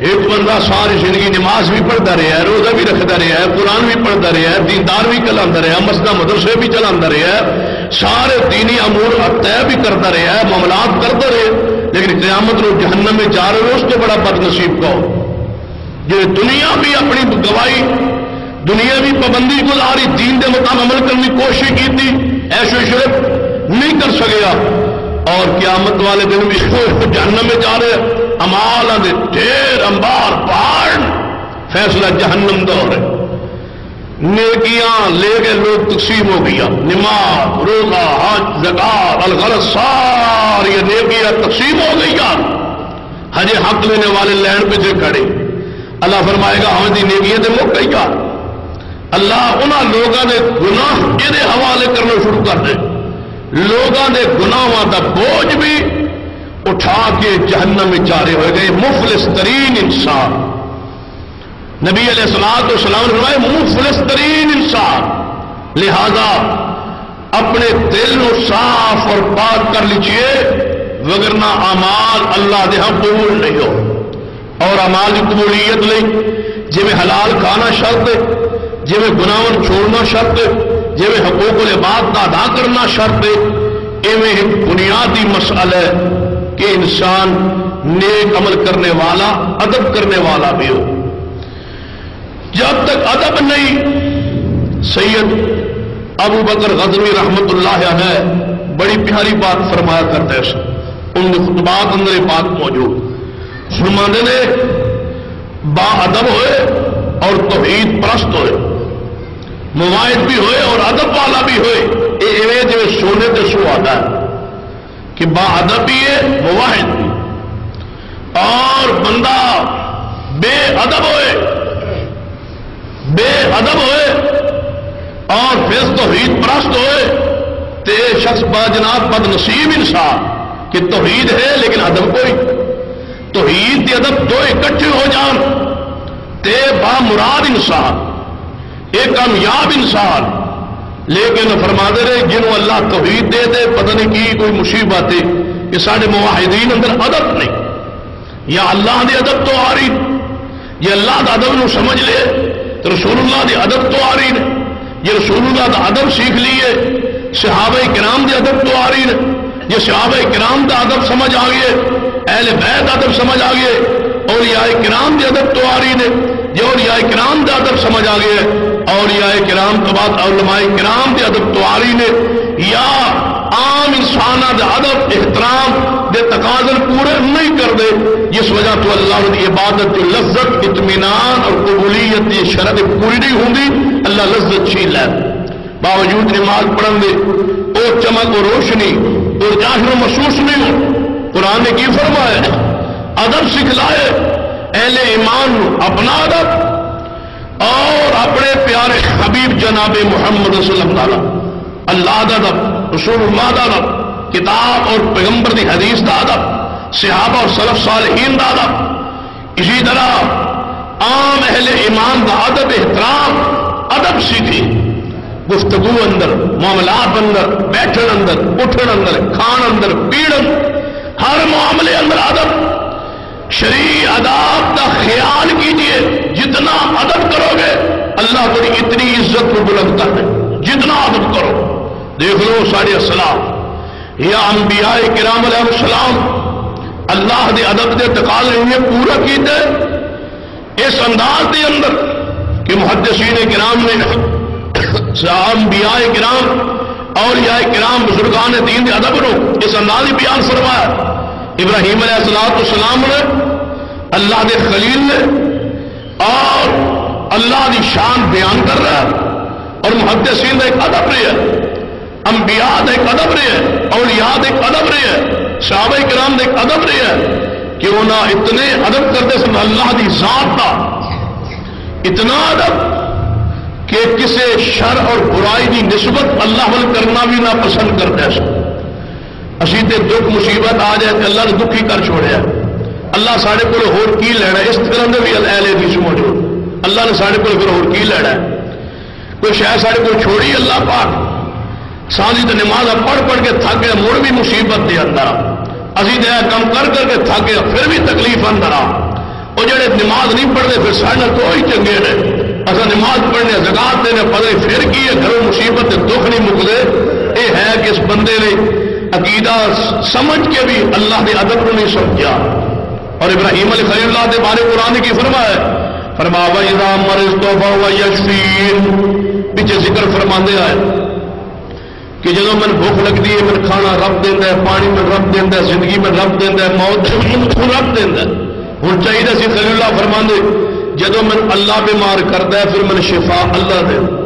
ایک بندہ ساری زندگی نماز بھی پڑھتا رہا ہے، روزہ بھی رکھتا رہا ہے، قرآن بھی پڑھتا رہا ہے، دیندار بھی چلا رہا مسجد، مدرسے بھی چلا رہا ہے، سارے دینی امور طے بھی کرتا رہا ہے، معاملات کرتا رہے لیکن قیامت لوگ جہنم میں جا رہے اس سے بڑا بد نصیب کا جی دنیا بھی اپنی گواہی، دنیا بھی پابندی گزاری، دین دے مطابق عمل کرنے کی کوشش کی تھی ایشو شرف نہیں کر سکیا اور قیامت والے دن بھی جہنم میں جا رہے امال دے ڈھیر امبار پہاڑ فیصلہ جہنم دور ہے۔ نیکیاں لے کے لوگ تقسیم ہو گیا نماز، روزہ، حج، زکات، الغرض، ساری نیکیاں تقسیم ہو گئی ہجے حق لینے والے لین پہ سے کھڑے۔ اللہ فرمائے گا ہمیں دی نیکیاں تو مک گئی اللہ انہوں لوگوں نے گناہ یہ حوالے کرنا شروع کر دے۔ لوگوں کے گناواں کا بوجھ بھی اٹھا کے جہنم میں چارے ہوئے گئے، مفلس ترین انسان۔ نبی علیہ السلام تو سلام فرمائے مفلس ترین انسان۔ لہذا اپنے دل کو صاف اور پاک کر لیجیے وگرنا امال اللہ دے ہاں قبول نہیں ہو۔ اور امال کی قبولیت نہیں۔ جی میں حلال کھانا شرط ہے جی میں گناون چھوڑنا شرط ہے جی میں حقوق العباد کا ادا کرنا شرط ہے، ایویں ایک بنیادی مسئلہ ہے۔ کہ انسان نیک عمل کرنے والا، ادب کرنے والا بھی ہو۔ جب تک ادب نہیں، سید ابو بکر غزمی رحمت اللہ ہے بڑی پیاری بات فرمایا کرتے ان خطبات اندر بات موجود۔ فرمانے نے با ادب ہوئے اور توحید پرست ہوئے۔ مواعد بھی ہوئے اور ادب والا بھی ہوئے۔ یہ جو سونے سے سو آتا ہے۔ کہ با ادب بھی ہے مواحد بھی۔ اور بندہ بے ادب ہوئے، بے ادب ہوئے، اور پھر تو ہیت پرست ہوئے، تے شخص با جناب بد نصیب انسان کہ توحید ہے لیکن ادب کوئی۔ توحید تے ادب دو اکٹھے ہو جان، تے با مراد انسان، ایک کامیاب انسان لیکن فرما دے رہے جنہوں اللہ توحید دے دے، پتہ نہیں کی کوئی مصیبت ہے کہ سارے معاہدین اندر ادب نہیں۔ یا اللہ دے ادب تو آ رہی یہ اللہ دا ادب نو سمجھ لے، تو رسول اللہ دے ادب تو آ رہی۔ نے یہ رسول اللہ دا ادب سیکھ لیے صحابہ کرام دے ادب تو آ رہی۔ نے یہ صحابہ کرام دا ادب سمجھ آ گئے اہل بیت ادب سمجھ آ گئے اور یہ کرام دے ادب تو آ رہی نے یہ اور یہ کرام دا ادب سمجھ آ گئے اور کرام تو بعد علماء کرام دے ادب تو نے یا عام انسان دے ادب، احترام دے تقاضل پورے نہیں کر دے جس وجہ تو اللہ کی عبادت جو لذت، اطمینان اور قبولیت یہ شرط پوری نہیں ہوں اللہ لذت چھین لے۔ باوجود نماز پڑھن دے، او چمک و روشنی اور ظاہر و محسوس نہیں ہو۔ قرآن نے کی فرمایا ادب سکھلائے، اہل ایمان اپنا ادب اور اپنے پیارے حبیب جناب محمد صلی اللہ اللہ دا ادب رسول اللہ دا ادب کتاب اور پیغمبر دی حدیث دا ادب، صحابہ اور صلف صالحین دا ادب۔ اسی طرح عام اہل ایمان دا ادب، احترام، ادب سیکھی۔ گفتگو اندر، معاملات اندر، بیٹھن اندر، اٹھن اندر، کھان اندر، پیڑن، ہر معاملے اندر ادب۔ شریع اداب کا خیال کیجیے جتنا ادب کرو گے اللہ بڑی اتنی عزت کو بلندتا ہے جتنا ادب کرو۔ دیکھ لو ساڑھے السلام یا انبیاء کرام علیہ السلام، اللہ دے ادب دے تقال نے پورا کیتے اس انداز دے اندر کہ محدثین کرام نے انبیاء کرام اور یا کرام، بزرگان دین دے ادب نو اس انداز بیان فرمایا۔ ابراہیم علیہ السلام السلام نے، اللہ دے خلیل نے اور اللہ دی شان بیان کر رہا ہے۔ اور محدثین کا ایک ادب رہی ہے۔ انبیاء کا ایک ادب رہی ہے۔ اور یاد ایک ادب رہی ہے۔ صحابہ کرام کا ایک ادب رہی ہے کہ انہاں اتنے ادب کرتے سن اللہ دی ذات کا۔ اتنا ادب کہ کسی شر اور برائی کی نسبت اللہ ول کرنا بھی نہ پسند کرتے سن۔ اسی تے دکھ مصیبت آ جائے کہ اللہ نے دکھ ہی کر چھوڑیا اللہ سارے کو ہور کی لینا اس طرح کے بھی اہل حدیث موجود۔ اللہ نے سارے کو پھر ہور کی لینا کوئی شاید سارے کو چھوڑی اللہ پاک؟ سازی تو نماز پڑھ پڑھ کے تھک گیا مڑ بھی مصیبت دے اندر اسی دیا کم کر کر کے تھک گیا پھر بھی تکلیف اندر آ۔ وہ جڑے نماز نہیں پڑھتے، پھر سارے تو ہی چنگے نے۔ اصل نماز پڑھنے، زکات دینے، پتہ پھر کی ہے، گھروں مصیبت دکھ نہیں مکتے۔ یہ ہے کہ اس بندے نے عقیدہ سمجھ کے بھی اللہ کے ادب کو نہیں سمجھا۔ اور ابراہیم علیہ خلی اللہ کے بارے قرآن کی فرما ہے۔ فرما وَإِذَا مَرِضْتُ فَهُوَ يَشْفِينَ پیچھے ذکر فرما دے آئے کہ جب من بھوک لگتی ہے، من کھانا رب دینا ہے، پانی میں رب دینا ہے، زندگی میں رب دینا ہے، موت کو رب دینا ہے۔ ہوں چاہیے سی خلی اللہ فرما دے جدو من اللہ بیمار کرتا ہے، پھر من شفا اللہ دے۔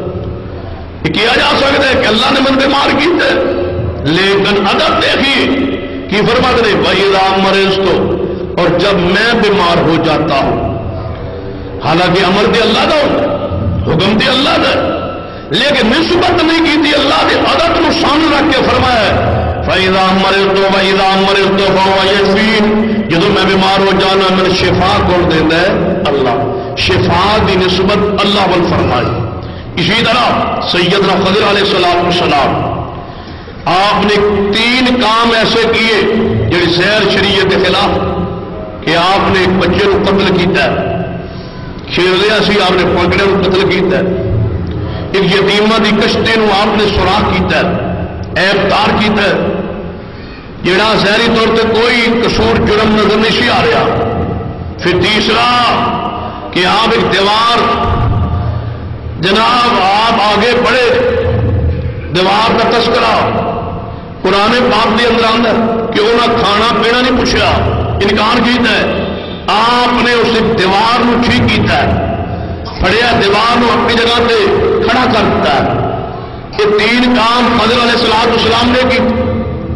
کیا جا سکتا ہے کہ اللہ نے من بیمار کیتا ہے؟ لیکن ادب دیکھیے کی فرما دے بھائی رام مریض تو اور جب میں بیمار ہو جاتا ہوں، حالانکہ امر دے اللہ دا حکم دے اللہ دا لیکن نسبت نہیں کی تھی، اللہ کے ادب نو سامنے رکھ کے فرمایا فائدہ مرے تو وائدہ مرے تو یقین جدو میں بیمار ہو جانا، میں شفا کون دینا ہے اللہ۔ شفا دی نسبت اللہ ول فرمائی۔ اسی طرح سیدنا خضر علیہ السلام السلام آپ نے تین کام ایسے کیے جڑی زہر شریعت کے خلاف کہ آپ نے ایک بچے کو قتل کیتا ہے۔ کھیل لیا سی، آپ نے پکڑے کو قتل کیتا ہے۔ ایک یتیمہ دی کشتے نو آپ نے سوراخ کیتا ہے۔ ایبتار کیتا ہے۔ جڑا زہری طور پہ کوئی قصور، جرم نظر نہیں آ رہا۔ پھر تیسرا، کہ آپ ایک دیوار، جناب آپ آگے بڑھے۔ دیوار کا تذکرہ۔ قرآن پاک کے اندر آدھا کہ انہیں کھانا پینا نہیں پوچھا۔ انکار کیتا ہے۔ آپ نے اس دیوار نو ٹھیک کیتا ہے۔ پڑیا دیوار نو اپنی جگہ پہ کھڑا کر دیتا ہے۔ یہ تین کام فضل علیہ السلام اسلام نے کی۔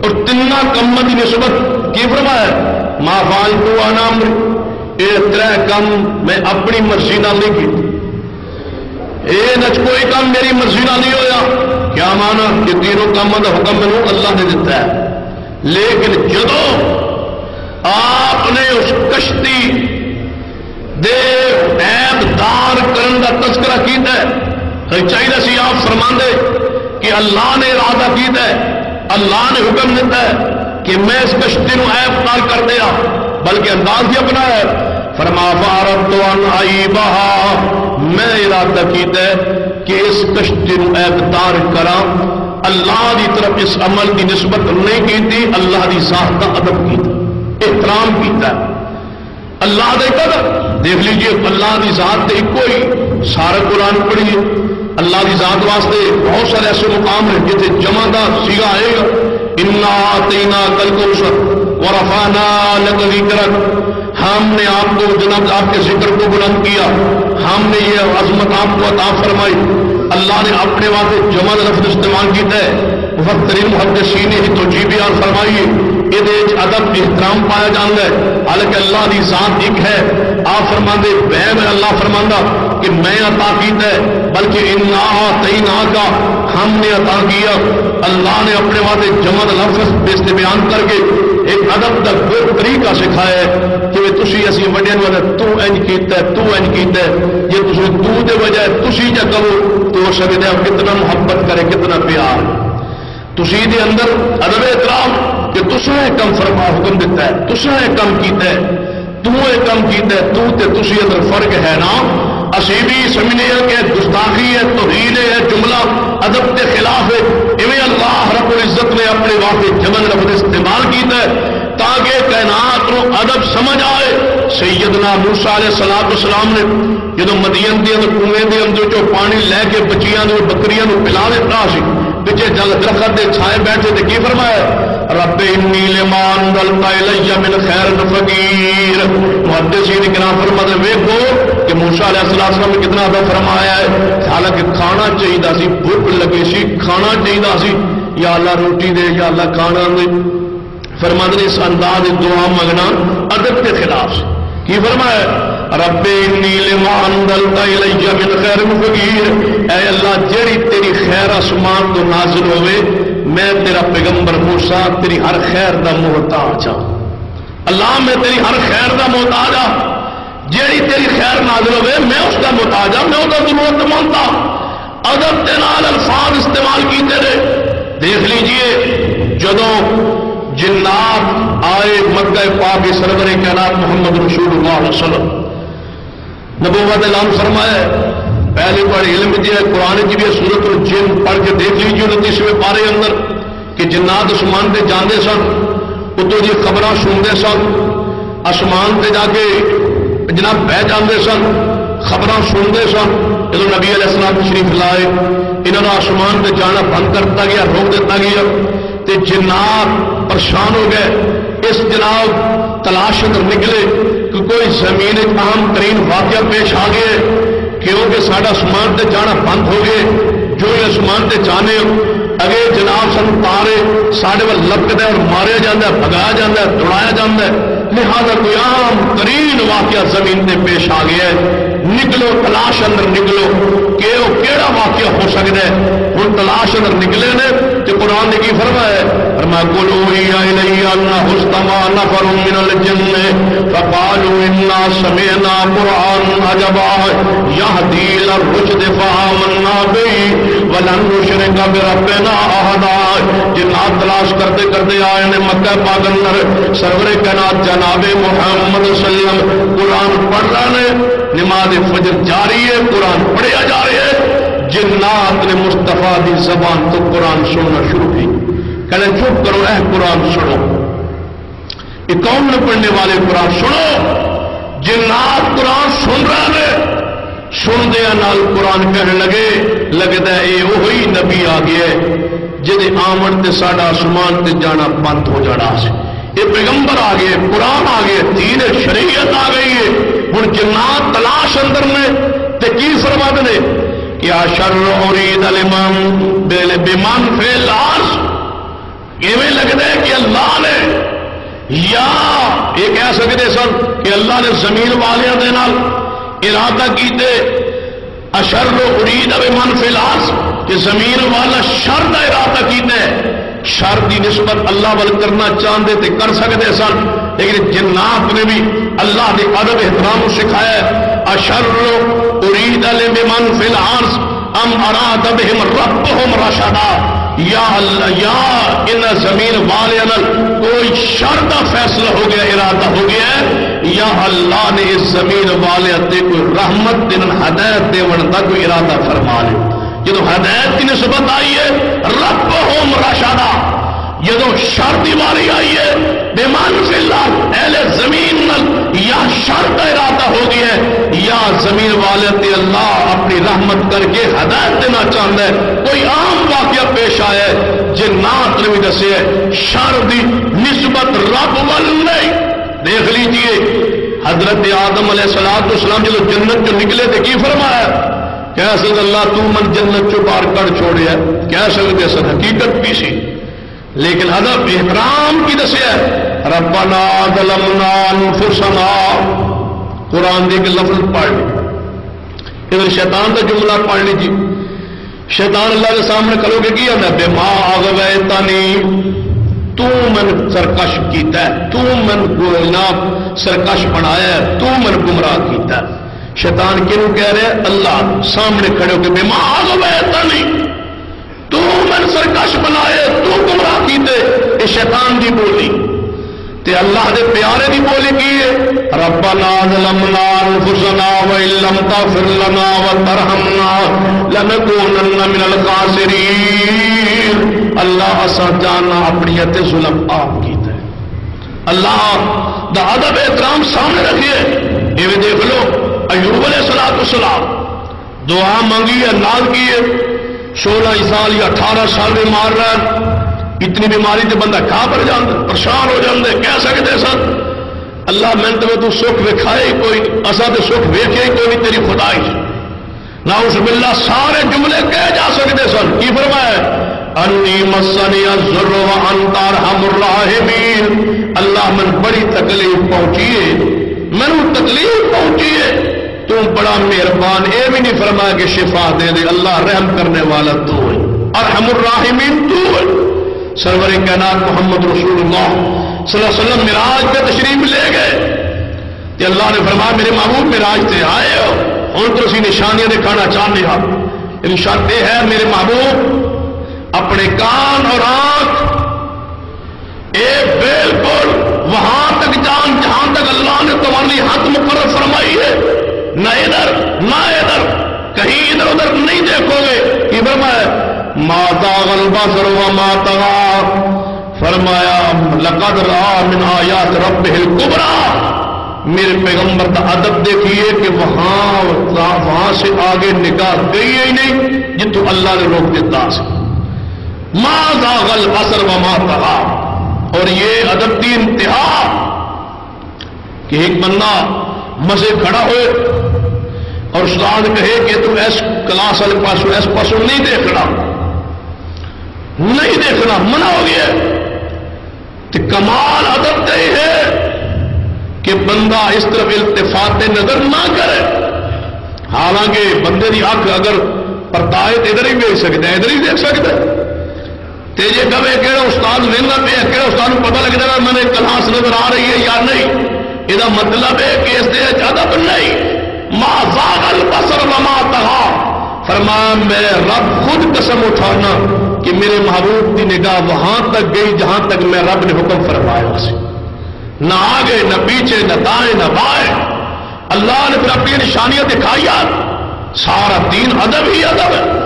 اور تین کم کی نسبت کی فرمایا ماں فال کو آنا یہ تر کام میں اپنی مرضی نہ نہیں کی یہ نچ کوئی کام میری مرضی نہ نہیں ہویا۔ کیا مانا کہ تینوں کام کا حکم مینو اللہ نے دیتا ہے۔ لیکن جدو آپ نے اس کشتی دے دار کرن کا تذکرہ کیتا ہے۔ چاہیے سی آپ فرما دے کہ اللہ نے ارادہ کیتا ہے، اللہ نے حکم دیتا ہے کہ میں اس کشتی نو عیب دار کر دیا، بلکہ انداز ہی اپنا ہے۔ فرما فارت تو آئی بہا میں ارادہ کیتا ہے کہ اس کشتی نو عیب دار کرا اللہ دی طرف اس عمل کی نسبت نہیں کی اللہ دی ذات کا ادب کیتا۔ احترام کیتا ہے۔ اللہ دے قدر۔ دیکھ لیجیے، اللہ دی ذات تے کوئی سارا قرآن پڑھیے اللہ دی ذات واسطے بہت سارے ایسے مقام ہیں جتنے جمع دا سیگا آئے گا۔ انا تینا کل کو ورفانا لک ذکرک ہم نے آپ کو جناب آپ کے ذکر کو بلند کیا۔ ہم نے یہ عظمت آپ کو عطا فرمائی۔ اللہ نے اپنے واسطے جمع لفظ استعمال کیتا ہے۔ مفترین محدثین ہی تو جی بیان فرمائیے۔ یہ ادب احترام پایا جاتا ہے حالانکہ اللہ کی ذات ایک ہے آپ فرما دے بہن اللہ فرما کہ میں عطا کیتا ہے بلکہ ان تین کا ہم نے عطا کیا اللہ نے اپنے واسطے جمع لفظ بیس بیان کر کے ایک ادب کا گول طریقہ سکھایا ہے کہ تھی اسی وڈیا والے تو انج کیتا ہے تو انج کیتا ہے تھی تو دے بجائے تھی جا کرو تو ہو سکتا ہے کتنا محبت کرے کتنا پیار تھی دے اندر ادب احترام کہ تسا کم فرما حکم دیتا ہے تسا کم کیتا ہے، تو یہ کم کیتا ہے، تو تے تسی اندر فرق ہے نا۔ اسی بھی سمجھنے ہیں کہ گستاخی ہے توہین ہے، جملہ، ادب کے خلاف ہے۔ اویں اللہ رب العزت نے اپنے واسطے جمن لفظ استعمال کیتا ہے، تاکہ کائنات کو ادب سمجھ آئے۔ سیدنا موسا علیہ سلام السلام نے جب مدین دے اندر، کنویں دے اندر جو پانی لے کے بچیاں نو بکریاں نو پلا دیتا سی پیچھے جل درخت دے چھائے بیٹھے تے کی فرمایا؟ رب انی لمان دلتا الیہ من خیر فقیر۔ محدثین کرام فرماتے ویکھو کہ موسی علیہ السلام نے کتنا ادب فرمایا ہے۔ حالانکہ کھانا چاہیے سی، بھوک لگے سی، کھانا چاہیے سی۔ یا اللہ روٹی دے، یا اللہ کھانا دے۔ فرماتے نے اس انداز دعا منگنا ادب کے خلاف۔ سے کی فرمایا رب نیل ماندل من خیر فقیر۔ اے اللہ، جیڑی تیری خیر آسمان تو نازل ہوئے میں تیرا پیغمبر موسا تیری ہر خیر دا محتاج ہوں اللہ میں تیری ہر خیر دا محتاج ہوں جیڑی تیری خیر نازل ہوئے، میں اس کا محتاج ہوں میں اس کا ضرورت مانتا ہاں۔ ادب کے نال الفاظ استعمال کیتے رہے۔ دیکھ لیجیے، جدوں جنات آئے مکہ پاک سرور کائنات محمد رسول اللہ علیہ وسلم، نبوت اعلان فرمایا پہلی بار علم دیا قرآن کی بھی سورت الجن پڑھ کے دیکھ لیجیے انتیسویں پارے اندر کہ جنات آسمان پہ جانے سن اتو جی خبر سنتے سن، آسمان پہ جا کے جناب بہ جاندے سن خبر سنتے سن۔ جب نبی علیہ السلام شریف لائے انہوں نے آسمان پہ جانا بند کرتا گیا، روک دیتا گیا تے جنات پریشان ہو گئے۔ اس جناب تلاش نکلے کہ کوئی زمین اہم ترین واقعہ پیش آ گئے کیونکہ سارا سمان تے جانا بند ہو گئے جو یہ سمان تے جانے اگے جناب سن تارے سارے وال لپکتا ہے اور ماریا جاتا ہے بگایا جاتا ہے دوڑایا جاتا ہے لہذا کوئی عام ترین واقعہ زمین تے پیش آ گیا ہے نکلو تلاش اندر نکلو کہ وہ کہڑا واقعہ ہو سکتا ہے ہوں تلاش اندر نکلے نے کہ قرآن نے کی فرما ہے؟ فرما کلو حسما نفر من الجن فقالوا انا سمعنا قرآن عجبا يهدي الى الرشد فآمنا به ولن نشرك بربنا احدا جنات تلاش کرتے کرتے آئے نے مکہ پاک اندر سرور کائنات جناب محمد صلی اللہ علیہ وسلم قرآن پڑھ رہے نے نماز فجر جاری ہے، قرآن پڑھیا جا رہے ہیں جنات نے مستفا دی زبان تو قرآن سننا شروع کی۔ کہنے چپ کرو، اے قرآن سنو۔ یہ کون نے پڑھنے والے قرآن سنو۔ جنات قرآن سن رہے ہیں۔ سن دیا نال قرآن کہنے لگے، لگتا ہے یہ وہی نبی آ گیا جہد آمن تے ساڈا آسمان تے جانا بند ہو جانا یہ پیغمبر آ گئے قرآن آ گئے دین شریعت آ گئی ہے۔ ہوں جنات تلاش اندر نے، تے کی فرماد نے کیا شر ارید الامام بیمان فی لاش. ایویں لگتا ہے کہ اللہ نے یا یہ کہہ سکتے سن کہ اللہ نے زمین والوں کے ارادہ کیتے، اشر ارید الامام فی لاش. کہ زمین والا شر کا ارادہ کیتا ہے شر کی نسبت اللہ وال کرنا چاہتے تھے کر سکتے سن، لیکن جنات نے بھی اللہ کے ادب احترام سکھایا ہے. اشر ارید بمن فی الارض ام اراد بهم ربهم رشدا. یا اللہ، یا ان زمین والے کوئی شر کا فیصلہ ہو گیا، ارادہ ہو گیا ہے یا اللہ نے اس زمین والے تے کوئی رحمت، دن ہدایت دے کا کوئی ارادہ فرما لے۔ جب ہدایت کی نسبت آئی ہے رب ہوم رشادہ جدو شر دی باری آئی ہے بیمان سے اللہ اہل زمین نل یا شر کا ارادہ ہو گیا ہے، یا زمین والے تے اللہ اپنی رحمت کر کے ہدایت دینا چاہتا ہے۔ کوئی عام واقعہ پیش آیا ہے جنات نے بھی دسے شر دی نسبت رب ول نہیں۔ دیکھ لیجیے، حضرت آدم علیہ السلام اسلام جب جنت جو نکلے تھے کی فرمایا؟ کہہ سکتے اللہ، تو من جنت چو بار کر چھوڑیا کہہ سکتے سر حقیقت بھی سی۔ لیکن ادب احترام کی دسیا ربنا ظلمنا انفسنا۔ قرآن دے کے لفظ پڑھ لی۔ ادھر شیطان کا جملہ پڑھ لیجیے شیطان اللہ کے سامنے کرو گے کیا میں بے ماں آگے تو من سرکش کیتا ہے۔ تو من جناب سرکش بنایا ہے۔ تو من گمراہ کیتا ہے۔ شیطان کیوں کہہ رہے اللہ سامنے کھڑے ہو کے بے ماں آگے تو من سرکش بنائے تو گمراہ کیتے یہ شیطان دی بولی۔ تے اللہ دے پیارے دی بولی کی ہے؟ ربنا ظلمنا انفسنا وان لم تغفر لنا وترحمنا لنكونن من الخاسرين اللہ اسا جانا اپنی تے ظلم آپ کیتا ہے۔ اللہ دا ادب احترام سامنے رکھیے۔ یہ دیکھ لو، ایوب علیہ السلام دعا مانگی ہے، نال کی ہے۔ سولہ سال یا اٹھارہ سال میں مار رہا ہے۔ اتنی بیماری سے بندہ کھا پڑ جانا پریشان ہو جاندے کہہ سکتے سن، اللہ محنت میں تو سکھ وکھائے کوئی اصا تو سکھ ویکے کوئی نہیں، تیری خدائی نہ اس بلا سارے جملے کہہ جا سکتے سن۔ کی فرمایا انی مسنی الذر وانتار ہم الراحمین۔ اللہ من بڑی تکلیف پہنچیے من تکلیف پہنچیے تو بڑا مہربان، اے بھی نہیں فرمایا کہ شفا دے دے، اللہ رحم کرنے والا تو ہے۔ ارحم الراحمین تو ہے۔ سرور کائنات محمد رسول اللہ صلی اللہ علیہ وسلم مراج پہ تشریف لے گئے۔ کہ اللہ نے فرمایا، میرے محبوب مراج سے آئے ہو۔ ہوں تو اسی نشانیاں دکھانا چاہتے ہیں انشاء یعنی یہ ہے، میرے محبوب، اپنے کان اور آنکھ اے بالکل وہاں تک جان، جہاں تک اللہ نے تمہاری حد مقرر فرمائی ہے۔ نہ ادھر نہ ادھر، کہیں ادھر ادھر نہیں دیکھو گے۔ کہ فرمایا ماتا غلبا سروا ماتا فرمایا، لقد را من آیات رب الکبرا میرے پیغمبر کا ادب دیکھیے کہ وہاں وہاں سے آگے نکاح گئی ہی نہیں جتو اللہ نے روک دیتا سے ماں غل اثر و ماتا اور یہ ادب کی انتہا کہ ایک بندہ مزے کھڑا ہوئے اور استاد کہے کہ تم ایس کلاس والے پاس ایس پاسوں نہیں دیکھنا نہیں دیکھنا، منع ہو گیا۔ تو کمال ادب دے ہے کہ بندہ اس طرف التفات نظر نہ کرے۔ حالانکہ بندے کی اکھ اگر پرتائے تو ادھر ہی دیکھ سکتا ہے، ادھر ہی دیکھ سکتا ہے۔ تیجے کبے کہڑا استاد لینا پہ کہڑا استاد پتا لگ جائے میں نے کلاس نظر آ رہی ہے یا نہیں؟ یہ مطلب ہے کہ اس دے ادب نہیں۔ البصر وما تغا فرمایا، میں رب خود قسم اٹھانا کہ میرے محبوب کی نگاہ وہاں تک گئی جہاں تک میں رب نے حکم فرمایا اسے نہ آگے، نہ پیچھے، نہ دائیں، نہ بائیں۔ اللہ نے پھر اپنی نشانیاں دکھائی۔ سارا دین ادب ہی ادب ہے۔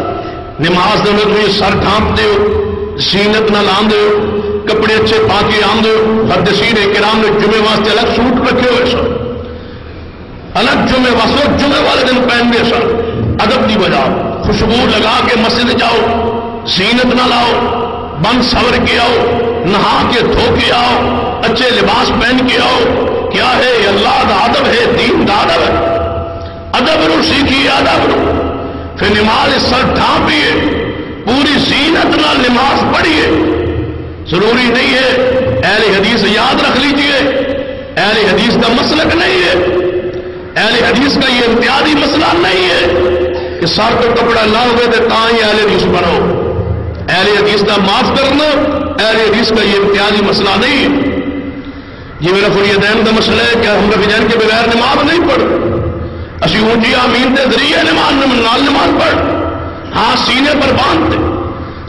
نماز دے میں سر ڈھانپ دے زینت نہ لان دے کپڑے اچھے پا کے آم دے حد سینے کرام نے جمعے واسطے الگ سوٹ رکھے ہوئے سن۔ الگ جمعے وسط جمعے والے دن پہن گے سر ادب کی بجاؤ خوشبو لگا کے مسجد جاؤ۔ زینت نہ لاؤ بند سور کے آؤ، نہا کے دھو کے آؤ، اچھے لباس پہن کے آؤ۔ کیا ہے اللہ کا ادب ہے؟ دین کا ادب ہے۔ ادب رو سیکھیے ادب رو پھر نماز سر ڈھانپیے پوری زینت نہ نماز پڑھیے ضروری نہیں ہے۔ اہل حدیث یاد رکھ لیجیے۔ اہل حدیث کا مسلک نہیں ہے۔ اہل حدیث کا یہ امتیازی مسئلہ نہیں ہے کہ سر تو کپڑا لاؤ گے تو ہی اہل حدیث بنو۔ اہل حدیث کا معاف کرنا، اہل حدیث کا یہ امتیازی مسئلہ نہیں۔ ہے یہ میرا فری دین کا مسئلہ ہے کہ ہم رفی دین کے بغیر نماز نہیں پڑھ۔ اسی اونچی آمین کے ذریعے نماز نال نماز پڑھ۔ ہاتھ سینے پر باندھتے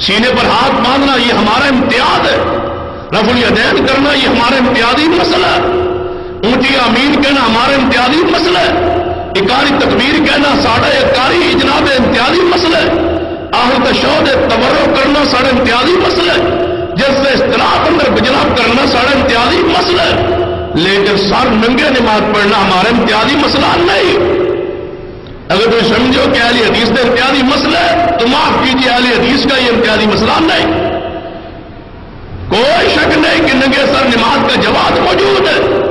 سینے پر ہاتھ باندھنا یہ ہمارا امتیاز ہے۔ رف الدین کرنا یہ ہمارا امتیازی مسئلہ ہے۔ اونچی آمین کہنا ہمارا امتیازی مسئلہ ہے۔ اکاری تکبیر کہنا ساڑھا اکاری جناب امتیازی مسئلہ ہے۔ آہد شود تبرو کرنا ساڑھا امتیازی مسئلہ ہے۔ جس سے اختلاف اندر بجناب کرنا ساڑھا امتیازی مسئلہ ہے۔ لیکن سر ننگے نماز پڑھنا ہمارا امتیازی مسئلہ نہیں۔ اگر تم سمجھو کہ اہلی حدیث کا امتیازی مسئلہ ہے، تو معاف کیجیے اہلی حدیث کا یہ امتیازی مسئلہ نہیں۔ کوئی شک نہیں کہ ننگے سر نماز کا جواب موجود ہے۔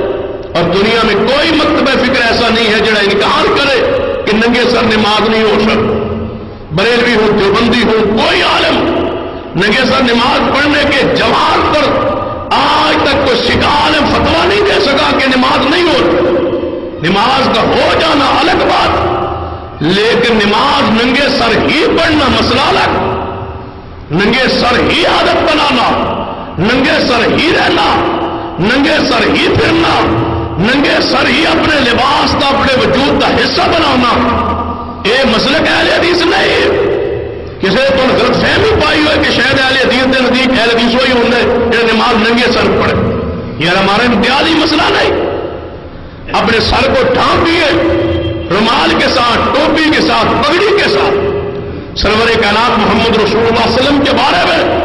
اور دنیا میں کوئی مکتبہ فکر ایسا نہیں ہے جڑا انکار کرے کہ ننگے سر نماز نہیں ہو سکتا۔ بریلوی ہو، دیوبندی ہو، کوئی عالم ننگے سر نماز پڑھنے کے جواب پر آج تک کوئی شکار فتوا نہیں دے سکا کہ نماز نہیں ہو۔ نماز کا ہو جانا الگ بات، لیکن نماز ننگے سر ہی پڑھنا مسئلہ الگ۔ ننگے سر ہی عادت بنانا، ننگے سر ہی رہنا، ننگے سر ہی پھرنا، ننگے سر ہی اپنے لباس کا، اپنے وجود کا حصہ بنانا۔ یہ مسئلہ اہل حدیث نہیں۔ کسی تو غلط فہمی پائی ہوئے کہ شاید اہل حدیث کے نزدیک اہل حدیث وہی ہوں جو نماز ننگے سر پڑے۔ یہ ہمارا امتیازی مسئلہ نہیں۔ اپنے سر کو ڈھانپ دیے، رومال کے ساتھ، ٹوپی کے ساتھ، پگڑی کے ساتھ۔ سرور کائنات محمد رسول اللہ علیہ وسلم کے بارے میں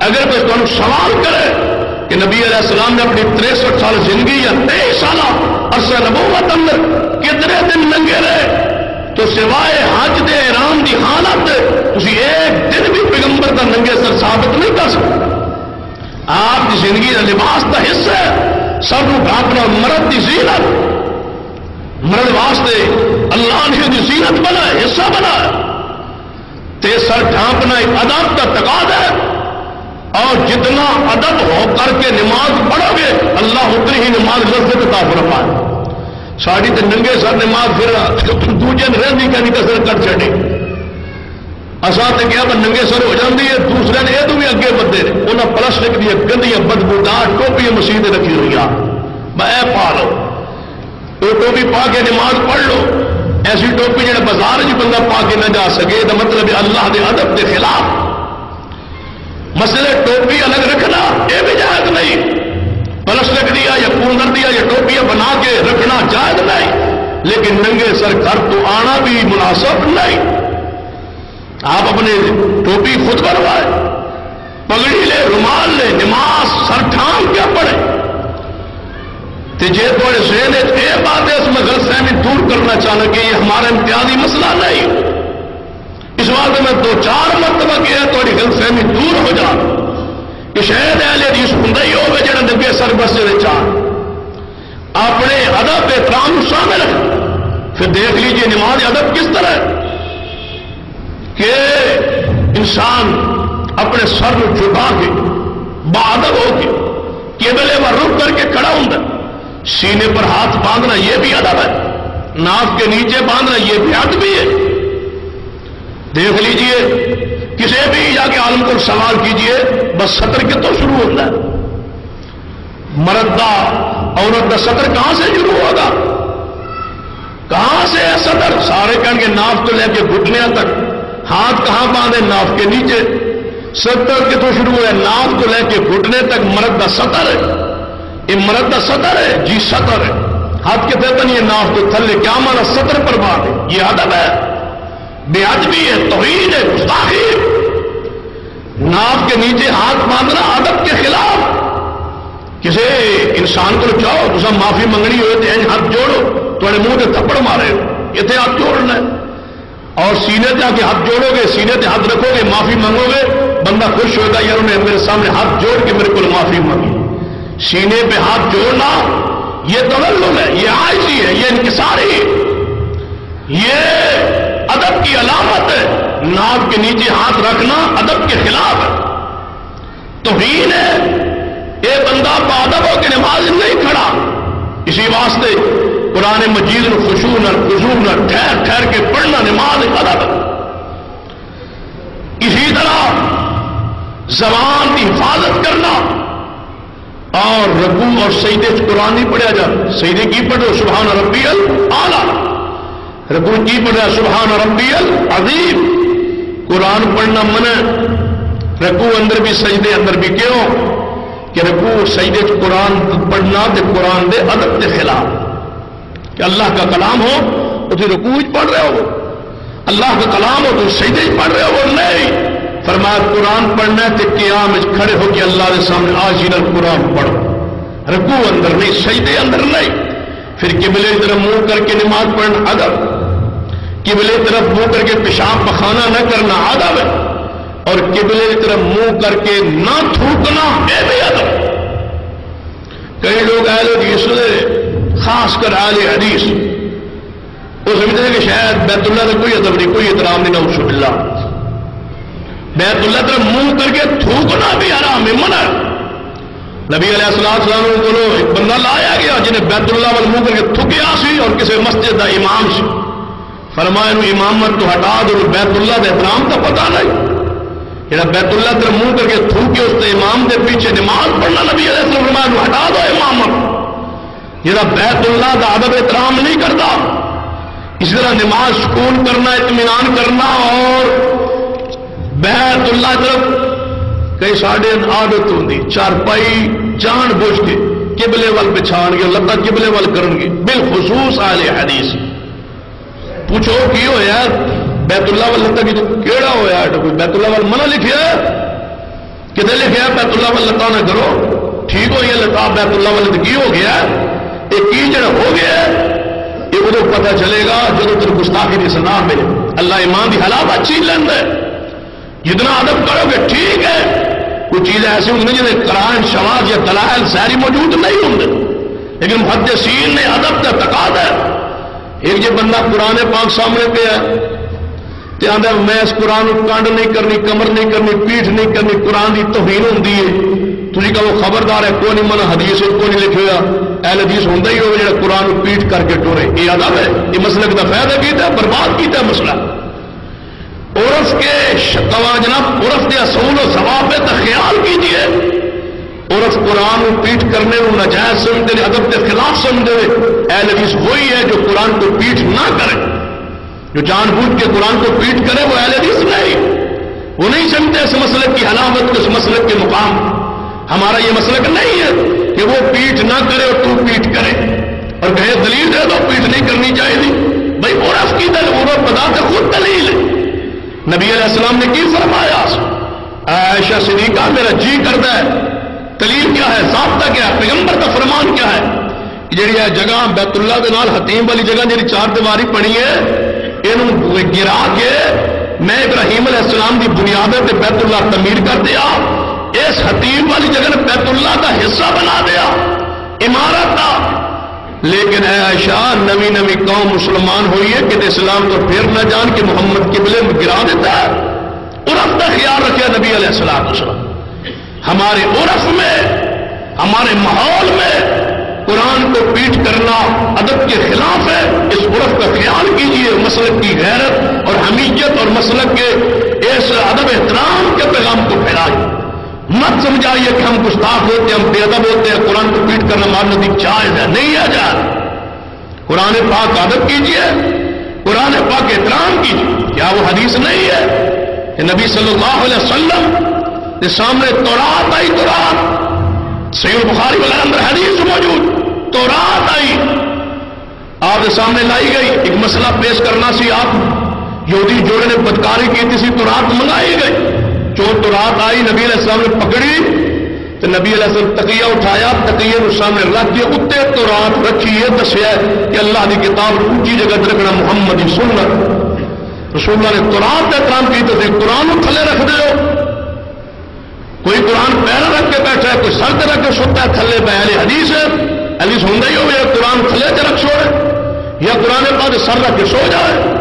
اگر کوئی تمہیں سوال کرے کہ نبی علیہ السلام نے اپنی تریسٹھ سال زندگی یا تیئیس سال عرصہ نبوت اندر کتنے دن ننگے رہے؟ تو سوائے حج دے رام دی حالت اسی ایک دن بھی پیغمبر کا ننگے سر ثابت نہیں کر سکتا آپ کی زندگی کا لباس کا حصہ ہے، سب ڈھانپنا مرد کی زینت۔ مرد واسطے اللہ نے دی زینت بنا حصہ بنا تے سر ڈھانپنا ایک ادب کا تقاض ہے۔ اور جتنا ادب ہو کر کے نماز پڑھو گے، اللہ اتنی ہی نماز لذت عطا فرمائے۔ ساری تو ننگے سر نماز پھر دوجے نے رہی کہ کسر کر چڑی اصا تو کیا ننگے سر ہو جاتی ہے، دوسرے نے یہ تو بھی اگے بدے انہیں پلاسٹک دیا گندیاں بدبودار ٹوپی مسیح رکھی ہوئی ہاں۔ میں پا لو وہ ٹوپی پا کے نماز پڑھ لو۔ ایسی ٹوپی جہاں بازار چ بندہ پا کے نہ جا سکے تو مطلب اللہ کے ادب کے خلاف۔ مسئلے ٹوپی الگ رکھنا یہ بھی جائز نہیں۔ پلسٹک دیا یا کولر دیا یا ٹوپیاں بنا کے رکھنا جائز نہیں، لیکن ننگے سر گھر تو آنا بھی مناسب نہیں۔ آپ اپنے ٹوپی خود بنوائے پگڑی لے، رومال لے، نماز سر ٹھان کیا پڑے جی تھوڑے ذہن یہ بات ہے، اس میں غلط فہمی دور کرنا چاہنا کہ یہ ہمارا امتیازی مسئلہ نہیں۔ اس واسطے میں دو چار مرتبہ کیا تھوڑی غلط فہمی دور ہو جا کہ شاید اہل حدیث ہوں ہی ہوگا جڑا نگے سر بسے اپنے ادب احترام شامل ہے پھر دیکھ لیجیے نماز ادب کس طرح ہے۔ کہ انسان اپنے سر کو جھکا کے بادب ہو کے کیبلے پر رک کر کے کھڑا ہوں سینے پر ہاتھ باندھنا یہ بھی ادب ہے۔ ناف کے نیچے باندھنا یہ بھی ادب بھی ہے۔ دیکھ لیجیے کسی بھی جا کے عالم کو سوال کیجیے، بس سطر کتوں شروع ہوتا ہے مرد کا عورت کا سطر کہاں سے شروع ہوگا؟ کہاں سے ہے سطر؟ سارے کہیں گے ناف تو لے کے گھٹنے تک۔ ہاتھ کہاں باندھے؟ ناف کے نیچے۔ سطر کتوں شروع ہے ناف تو لے کے گھٹنے تک۔ مرد کا سطر ہے۔ یہ مرد کا سطر ہے جی سطر ہے۔ ہاتھ کے تحت نہیں ہے، ناف تو تھلے۔ کیا مانا سطر پر بات ہے؟ یہ ادب ہے۔ بے ادبی ہے توہین ہے، گستاخی ناف کے نیچے ہاتھ باندھنا ادب کے خلاف۔ کسی انسان کو چاہو تو سب معافی منگنی ہوئے تو ہاتھ جوڑو تھوڑے منہ سے تھپڑ مارے۔ یہ تھے ہاتھ جوڑنا ہے۔ اور سینے جا کے ہاتھ جوڑو گے، سینے سے ہاتھ رکھو گے، معافی منگو گے، بندہ خوش ہوگا یار انہیں میرے سامنے ہاتھ جوڑ کے میرے کو معافی مانگی سینے پہ ہاتھ جوڑنا، یہ تولم ہے، یہ آئسی ہے، یہ انکساری ہے۔ یہ ادب کی علامت ہے۔ ناک کے نیچے ہاتھ رکھنا ادب کے خلاف ہے۔ تو ہے۔ یہ بندہ بادب ہو کے نماز نہیں کھڑا۔ اسی واسطے قرآن مجید خوشو نہ ٹھہر ٹھہر کے پڑھنا نماز ادب۔ زبان کی حفاظت کرنا۔ اور رگو اور سیدے قرآن نہیں پڑھا جا۔ سیدے کی پڑھو، سبحان ربی آلہ رگو کی پڑھا سبحان ربی العظیم. قرآن پڑھنا منع. رگو اندر بھی سجدے اندر بھی کیوں؟ کہ رگو سجدے قرآن پڑھنا تے قرآن دے ادب کے خلاف. کہ اللہ کا کلام ہو تو پھر پڑھ رہے ہو. اللہ کا کلام ہو تو سیدے پڑھ رہے ہو نہیں. فرمایا قرآن پڑھنا ہے تو قیام کھڑے ہو کے اللہ کے سامنے آج قرآن پڑھو. رکوع اندر نہیں، سجدے اندر نہیں. پھر قبلے طرف منہ کر کے نماز پڑھنا، ادب. قبلے طرف منہ کر کے پیشاب پخانا نہ کرنا ادب ہے اور قبلے طرف منہ کر کے نہ تھوکنا یہ بھی ادب۔ کئی لوگ آئے لوگ اس خاص کر آل حدیث۔ وہ سمجھتے ہیں کہ شاید بیت اللہ کا کوئی ادب نہیں، کوئی احترام نہیں نہ اس اللہ بیت اللہ طرف منہ کر کے تھوکنا بھی آرام ہے، منع۔ نبی علیہ السلام السلام کو ایک بندہ لایا گیا جنہیں بیت اللہ وال منہ کر کے تھکیا سی اور کسی مسجد کا امام سی۔ فرمایا امامت تو ہٹا دو بیت اللہ کے احترام کا پتا نہیں۔ جہاں بیت اللہ طرف منہ کر کے تھوکے اس کے امام کے پیچھے نماز پڑھنا نبی علیہ السلام فرمایا ہٹا دو امامت جہاں بیت اللہ کا ادب احترام نہیں کرتا اسی طرح نماز سکون کرنا، اطمینان کرنا اور بیت اللہ طرف کئی ساڑھے عادت ہوں چارپائی جان بوجھ کے کبلے وال بچھا گے لتا کبلے وال کرن گے۔ بالخصوص آل حدیث۔ پوچھو کی ہوا بیت اللہ وال لتا کی کیڑا ہوا کوئی بیت اللہ وال منع لکھیا کتنے لکھا بیت اللہ وال لتا نہ کرو؟ ٹھیک ہو گیا لتا بیت اللہ وال کی ہو گیا یہ کی جڑا ہو گیا یہ ادو پتا چلے گا جب تر گستاخی کی سنا ملے اللہ ایمان کی حالات اچھی لینا ہے۔ جتنا ادب کرو گے ٹھیک ہے۔ کچھ چیزیں ایسی ہوں جنہیں کرائن شواز یا دلائل ساری موجود نہیں ہوں لیکن محدثین نے ادب کا تقاضا ہے۔ ایک جو بندہ قرآن پاک سامنے پہ ہے آدھا میں اس قرآن کنڈ نہیں کرنی، کمر نہیں کرنی، پیٹھ نہیں کرنی، قرآن کی توہین ہوں تھی کہ خبردار ہے، کوئی نہیں من حدیث کو نہیں لکھے گا اہل حدیث ہوں ہی ہوگا جا قرآن پیٹ کر کے ٹورے۔ یہ ادب ہے، یہ مسئلے کا فائدہ کیتا ہے، برباد کیتا ہے مسئلہ۔ عرف کے شکوا جناب عرف کے اصول و ثواب کا خیال کیجیے عرف قرآن پیٹ کرنے کو نجائز سمجھتے ادب کے خلاف سمجھتے اہل حدیث وہی ہے جو قرآن کو پیٹ نہ کرے۔ جو جان بوجھ کے قرآن کو پیٹ کرے، وہ اہل حدیث نہیں۔ وہ نہیں سمجھتے اس مسلک کی حلاوت، اس مسلک کے مقام۔ ہمارا یہ مسلک نہیں ہے کہ وہ پیٹ نہ کرے اور تو پیٹ کرے۔ اور کہے دلیل دے دو پیٹ نہیں کرنی چاہیے۔ بھائی، عرف کی دل وہ بتا کے خود دلیل ہے۔ نبی علیہ السلام نے کی فرمایا؟ عائشہ صدیقہ، میرا جی کرتا ہے۔ دلیل کیا ہے؟ ضابطہ کیا ہے؟ پیغمبر کا فرمان کیا ہے؟ جہی ہے جگہ بیت اللہ کے نال حتیم والی جگہ جی چار دیواری پڑی ہے یہ گرا کے میں ابراہیم علیہ السلام کی بنیاد بیت اللہ تعمیر کر دیا۔ اس حتیم والی جگہ نے بیت اللہ کا حصہ بنا دیا، عمارت کا لیکن اے عائشہ، نوی نوی قوم مسلمان ہوئی ہے کہ اسلام تو پھر نہ جان کہ محمد قبلے میں گرا دیتا ہے۔ عرف کا خیال رکھے نبی علیہ السلام۔ ہمارے عرف میں، ہمارے ماحول میں قرآن کو پیٹ کرنا ادب کے خلاف ہے۔ اس عرف کا خیال کیجیے مسلک کی غیرت اور حمیت اور مسلک کے اس ادب احترام کے پیغام کو پھیلائے۔ مت سمجھائیے کہ ہم گستاخ ہوتے ہیں، ہم بے ادب ہوتے ہیں، قرآن کو پیٹ کرنا مارنا دی جائز ہے، نہیں ہے جائز۔ قرآن پاک ادب کیجیے قرآن پاک احترام کیجیے کیا وہ حدیث نہیں ہے کہ نبی صلی اللہ علیہ وسلم کے سامنے تورات آئی، تورات۔ سید بخاری وغیرہ اندر حدیث موجود۔ تورات آئی۔ آپ کے سامنے لائی گئی۔ ایک مسئلہ پیش کرنا سی آپ۔ یہودی جوڑے نے بدکاری کی تھی تو رات منگائی گئی۔ چور تو رات آئی، نبی علیہ السلام نے پکڑی۔ تو نبی علیہ السلام تقیہ اٹھایا۔ تقیہ کو سامنے رکھ دیا۔ اتنے تو رات رکھی یہ دسیا کہ اللہ کی کتاب اونچی جگہ رکھنا محمد ہی سننا رسول اللہ نے قرآن کا کام کی تو قرآن تھلے رکھ دے کوئی قرآن پیر رکھ کے بیٹھا ہے، کوئی سر رکھ کے سوتا ہے، تھلے پہ علی حدیث ہے علی سن ہی ہو، یا قرآن تھلے سے رکھ سوڑے یا قرآن پاس سر رکھ کے سو جائے۔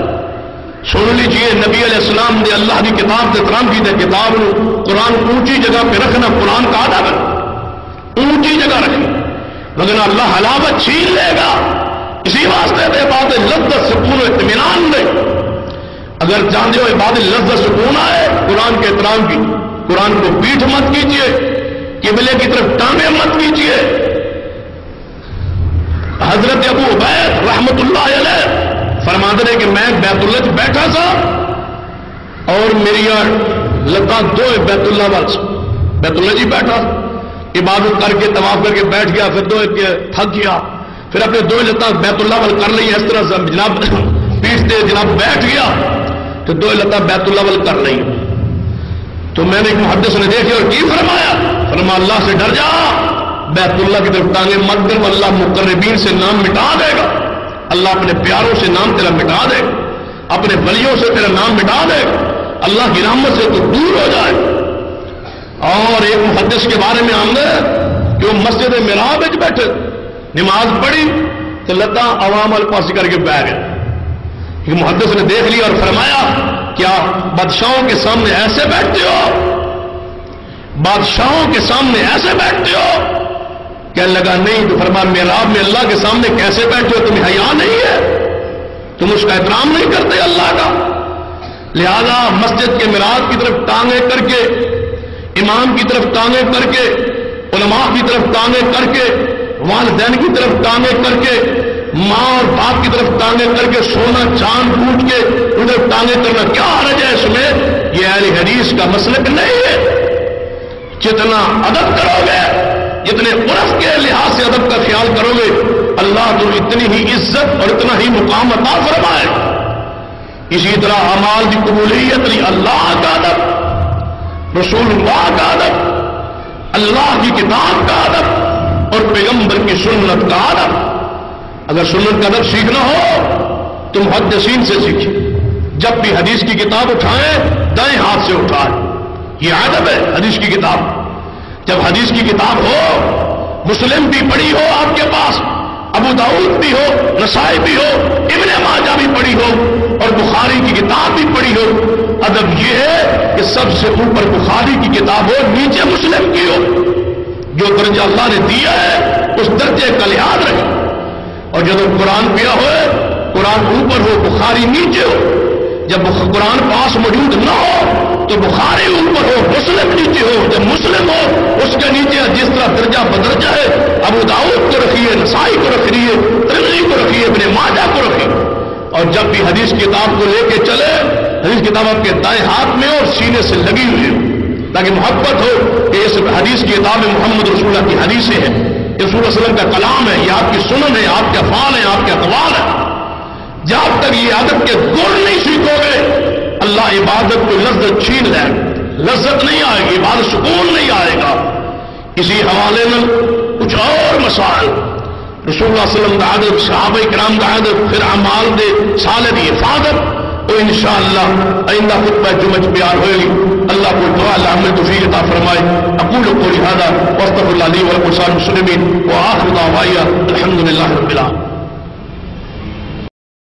سن لیجیے نبی علیہ السلام نے اللہ کی کتاب کے کرام کی کتاب قرآن اونچی جگہ پہ رکھنا، قرآن کا آدھا ہے اونچی جگہ رکھنا۔ مگر اللہ حلاوت چھین لے گا۔ اسی واسطے بات لذت سکون و اطمینان دے۔ اگر چاہتے ہو عبادت لذت سکون آئے، قرآن کے احترام کی۔ قرآن کو پیٹھ مت کیجیے قبلے کی طرف ٹانگیں مت کیجیے حضرت ابو عبید رحمت اللہ علیہ فرماتے رہے کہ میں بیت اللہ چ بیٹھا سا اور میری لتا دو بیت اللہ وال بیت اللہ جی بیٹھا۔ عبادت کر کے، طواف کر کے بیٹھ گیا، پھر دو تھک گیا۔ پھر اپنے دو لتا بیت اللہ وال کر لی اس طرح سے جناب پیستے جناب بیٹھ گیا۔ تو دو لتا بیت اللہ وال کر لی تو میں نے ایک محدث نے دیکھے اور کی فرمایا؟ فرما اللہ سے ڈر جا۔ بیت اللہ کی طرف ٹانگے مت کر اللہ مقربین سے نام مٹا دے گا۔ اللہ اپنے پیاروں سے نام تیرا مٹا دے۔ گا اپنے ولیوں سے تیرا نام مٹا دے۔ گا اللہ کی رحمت سے تو دور ہو جائے۔ اور ایک محدث کے بارے میں آمد ہے کہ وہ مسجد میراب بیٹھے، نماز پڑھی تو لتا عوام الپاس کر کے بہ گئے۔ محدث نے دیکھ لیا اور فرمایا کیا بادشاہوں کے سامنے ایسے بیٹھتے ہو؟ بادشاہوں کے سامنے ایسے بیٹھتے ہو؟ کہنے لگا، نہیں تو فرمان میراب میں اللہ کے سامنے کیسے بیٹھے ہو؟ تمہیں حیا نہیں ہے؟ تم اس کا احترام نہیں کرتے اللہ کا؟ لہذا مسجد کے میراب کی طرف ٹانگیں کر کے، امام کی طرف ٹانگیں کر کے، علماء کی طرف ٹانگیں کر کے، والدین کی طرف ٹانگیں کر کے، ماں اور باپ کی طرف ٹانگیں کر کے، سونا چاند پوٹ کے ادھر ٹانگیں کرنا کیا حرج ہے اس میں؟ یہ اہل حدیث کا مسلک نہیں ہے۔ جتنا ادب کرو گے، جتنے عرف کے لحاظ سے ادب کا خیال کرو گے، اللہ تو اتنی ہی عزت اور اتنا ہی مقام عطا فرمائے۔ اسی طرح امال کی قبولیت نہیں، اللہ کا ادب رسول اللہ کا ادب، اللہ کی کتاب کا ادب اور پیغمبر کی سنت کا ادب۔ اگر سنت کا ادب سیکھنا ہو، تم حد سین سے سیکھیں جب بھی حدیث کی کتاب اٹھائیں، دائیں ہاتھ سے اٹھائیں۔ یہ ادب ہے حدیث کی کتاب۔ جب حدیث کی کتاب ہو، مسلم بھی پڑھی ہو آپ کے پاس، ابو داؤد بھی ہو رسائی بھی ہو، ابن ماجہ بھی پڑھی ہو، اور بخاری کی کتاب بھی پڑھی ہو۔ ادب یہ ہے کہ سب سے اوپر بخاری کی کتاب ہو، نیچے مسلم کی ہو۔ جو درجہ اللہ نے دیا ہے، اس درجے کا لحاظ رکھے اور جب قرآن پیا ہو، قرآن اوپر ہو، بخاری نیچے ہو جب قرآن پاس موجود نہ ہو، تو بخاری اوپر ہو، مسلم نیچے ہو، جب مسلم ہو، اس کے نیچے جس طرح درجہ بدرجہ ہے، ابو داؤد کو رکھیے، نسائی کو رکھیے ترجی کو رکھیے اپنے ماجا کو رکھیے۔ اور جب بھی حدیث کتاب کو لے کے چلے، حدیث کتاب آپ کے دائیں ہاتھ میں اور سینے سے لگی ہوئی ہو تاکہ محبت ہو کہ اس حدیث کی کتاب میں محمد رسول اللہ کی حدیثیں ہیں۔ رسول اللہ وسلم کا کلام ہے، یہ آپ کی سنن ہے، آپ کے افعال ہیں، آپ کے اقوال ہے جب تک یہ عادت کے گڑ نہیں سیکھو گے، اللہ عبادت کو لذت چھین لے۔ لذت نہیں آئے گی، عبادت سکون نہیں آئے گا۔ اسی حوالے میں کچھ اور مسائل۔ رسول اللہ علیہ وسلم کا عادت صحابہ کرام کا عادت پھر امال دے، سال کی حفاظت۔ تو انشاءاللہ آئندہ خطبہ جمعہ پیار ہوئے گی۔ اللہ کو دعا، اللہ ہمیں توفیق عطا فرمائے۔ اقول قولی هذا، واستغفر الله لي ولكم سائر المسلمين واخر دعوایا الحمد لله رب العالمين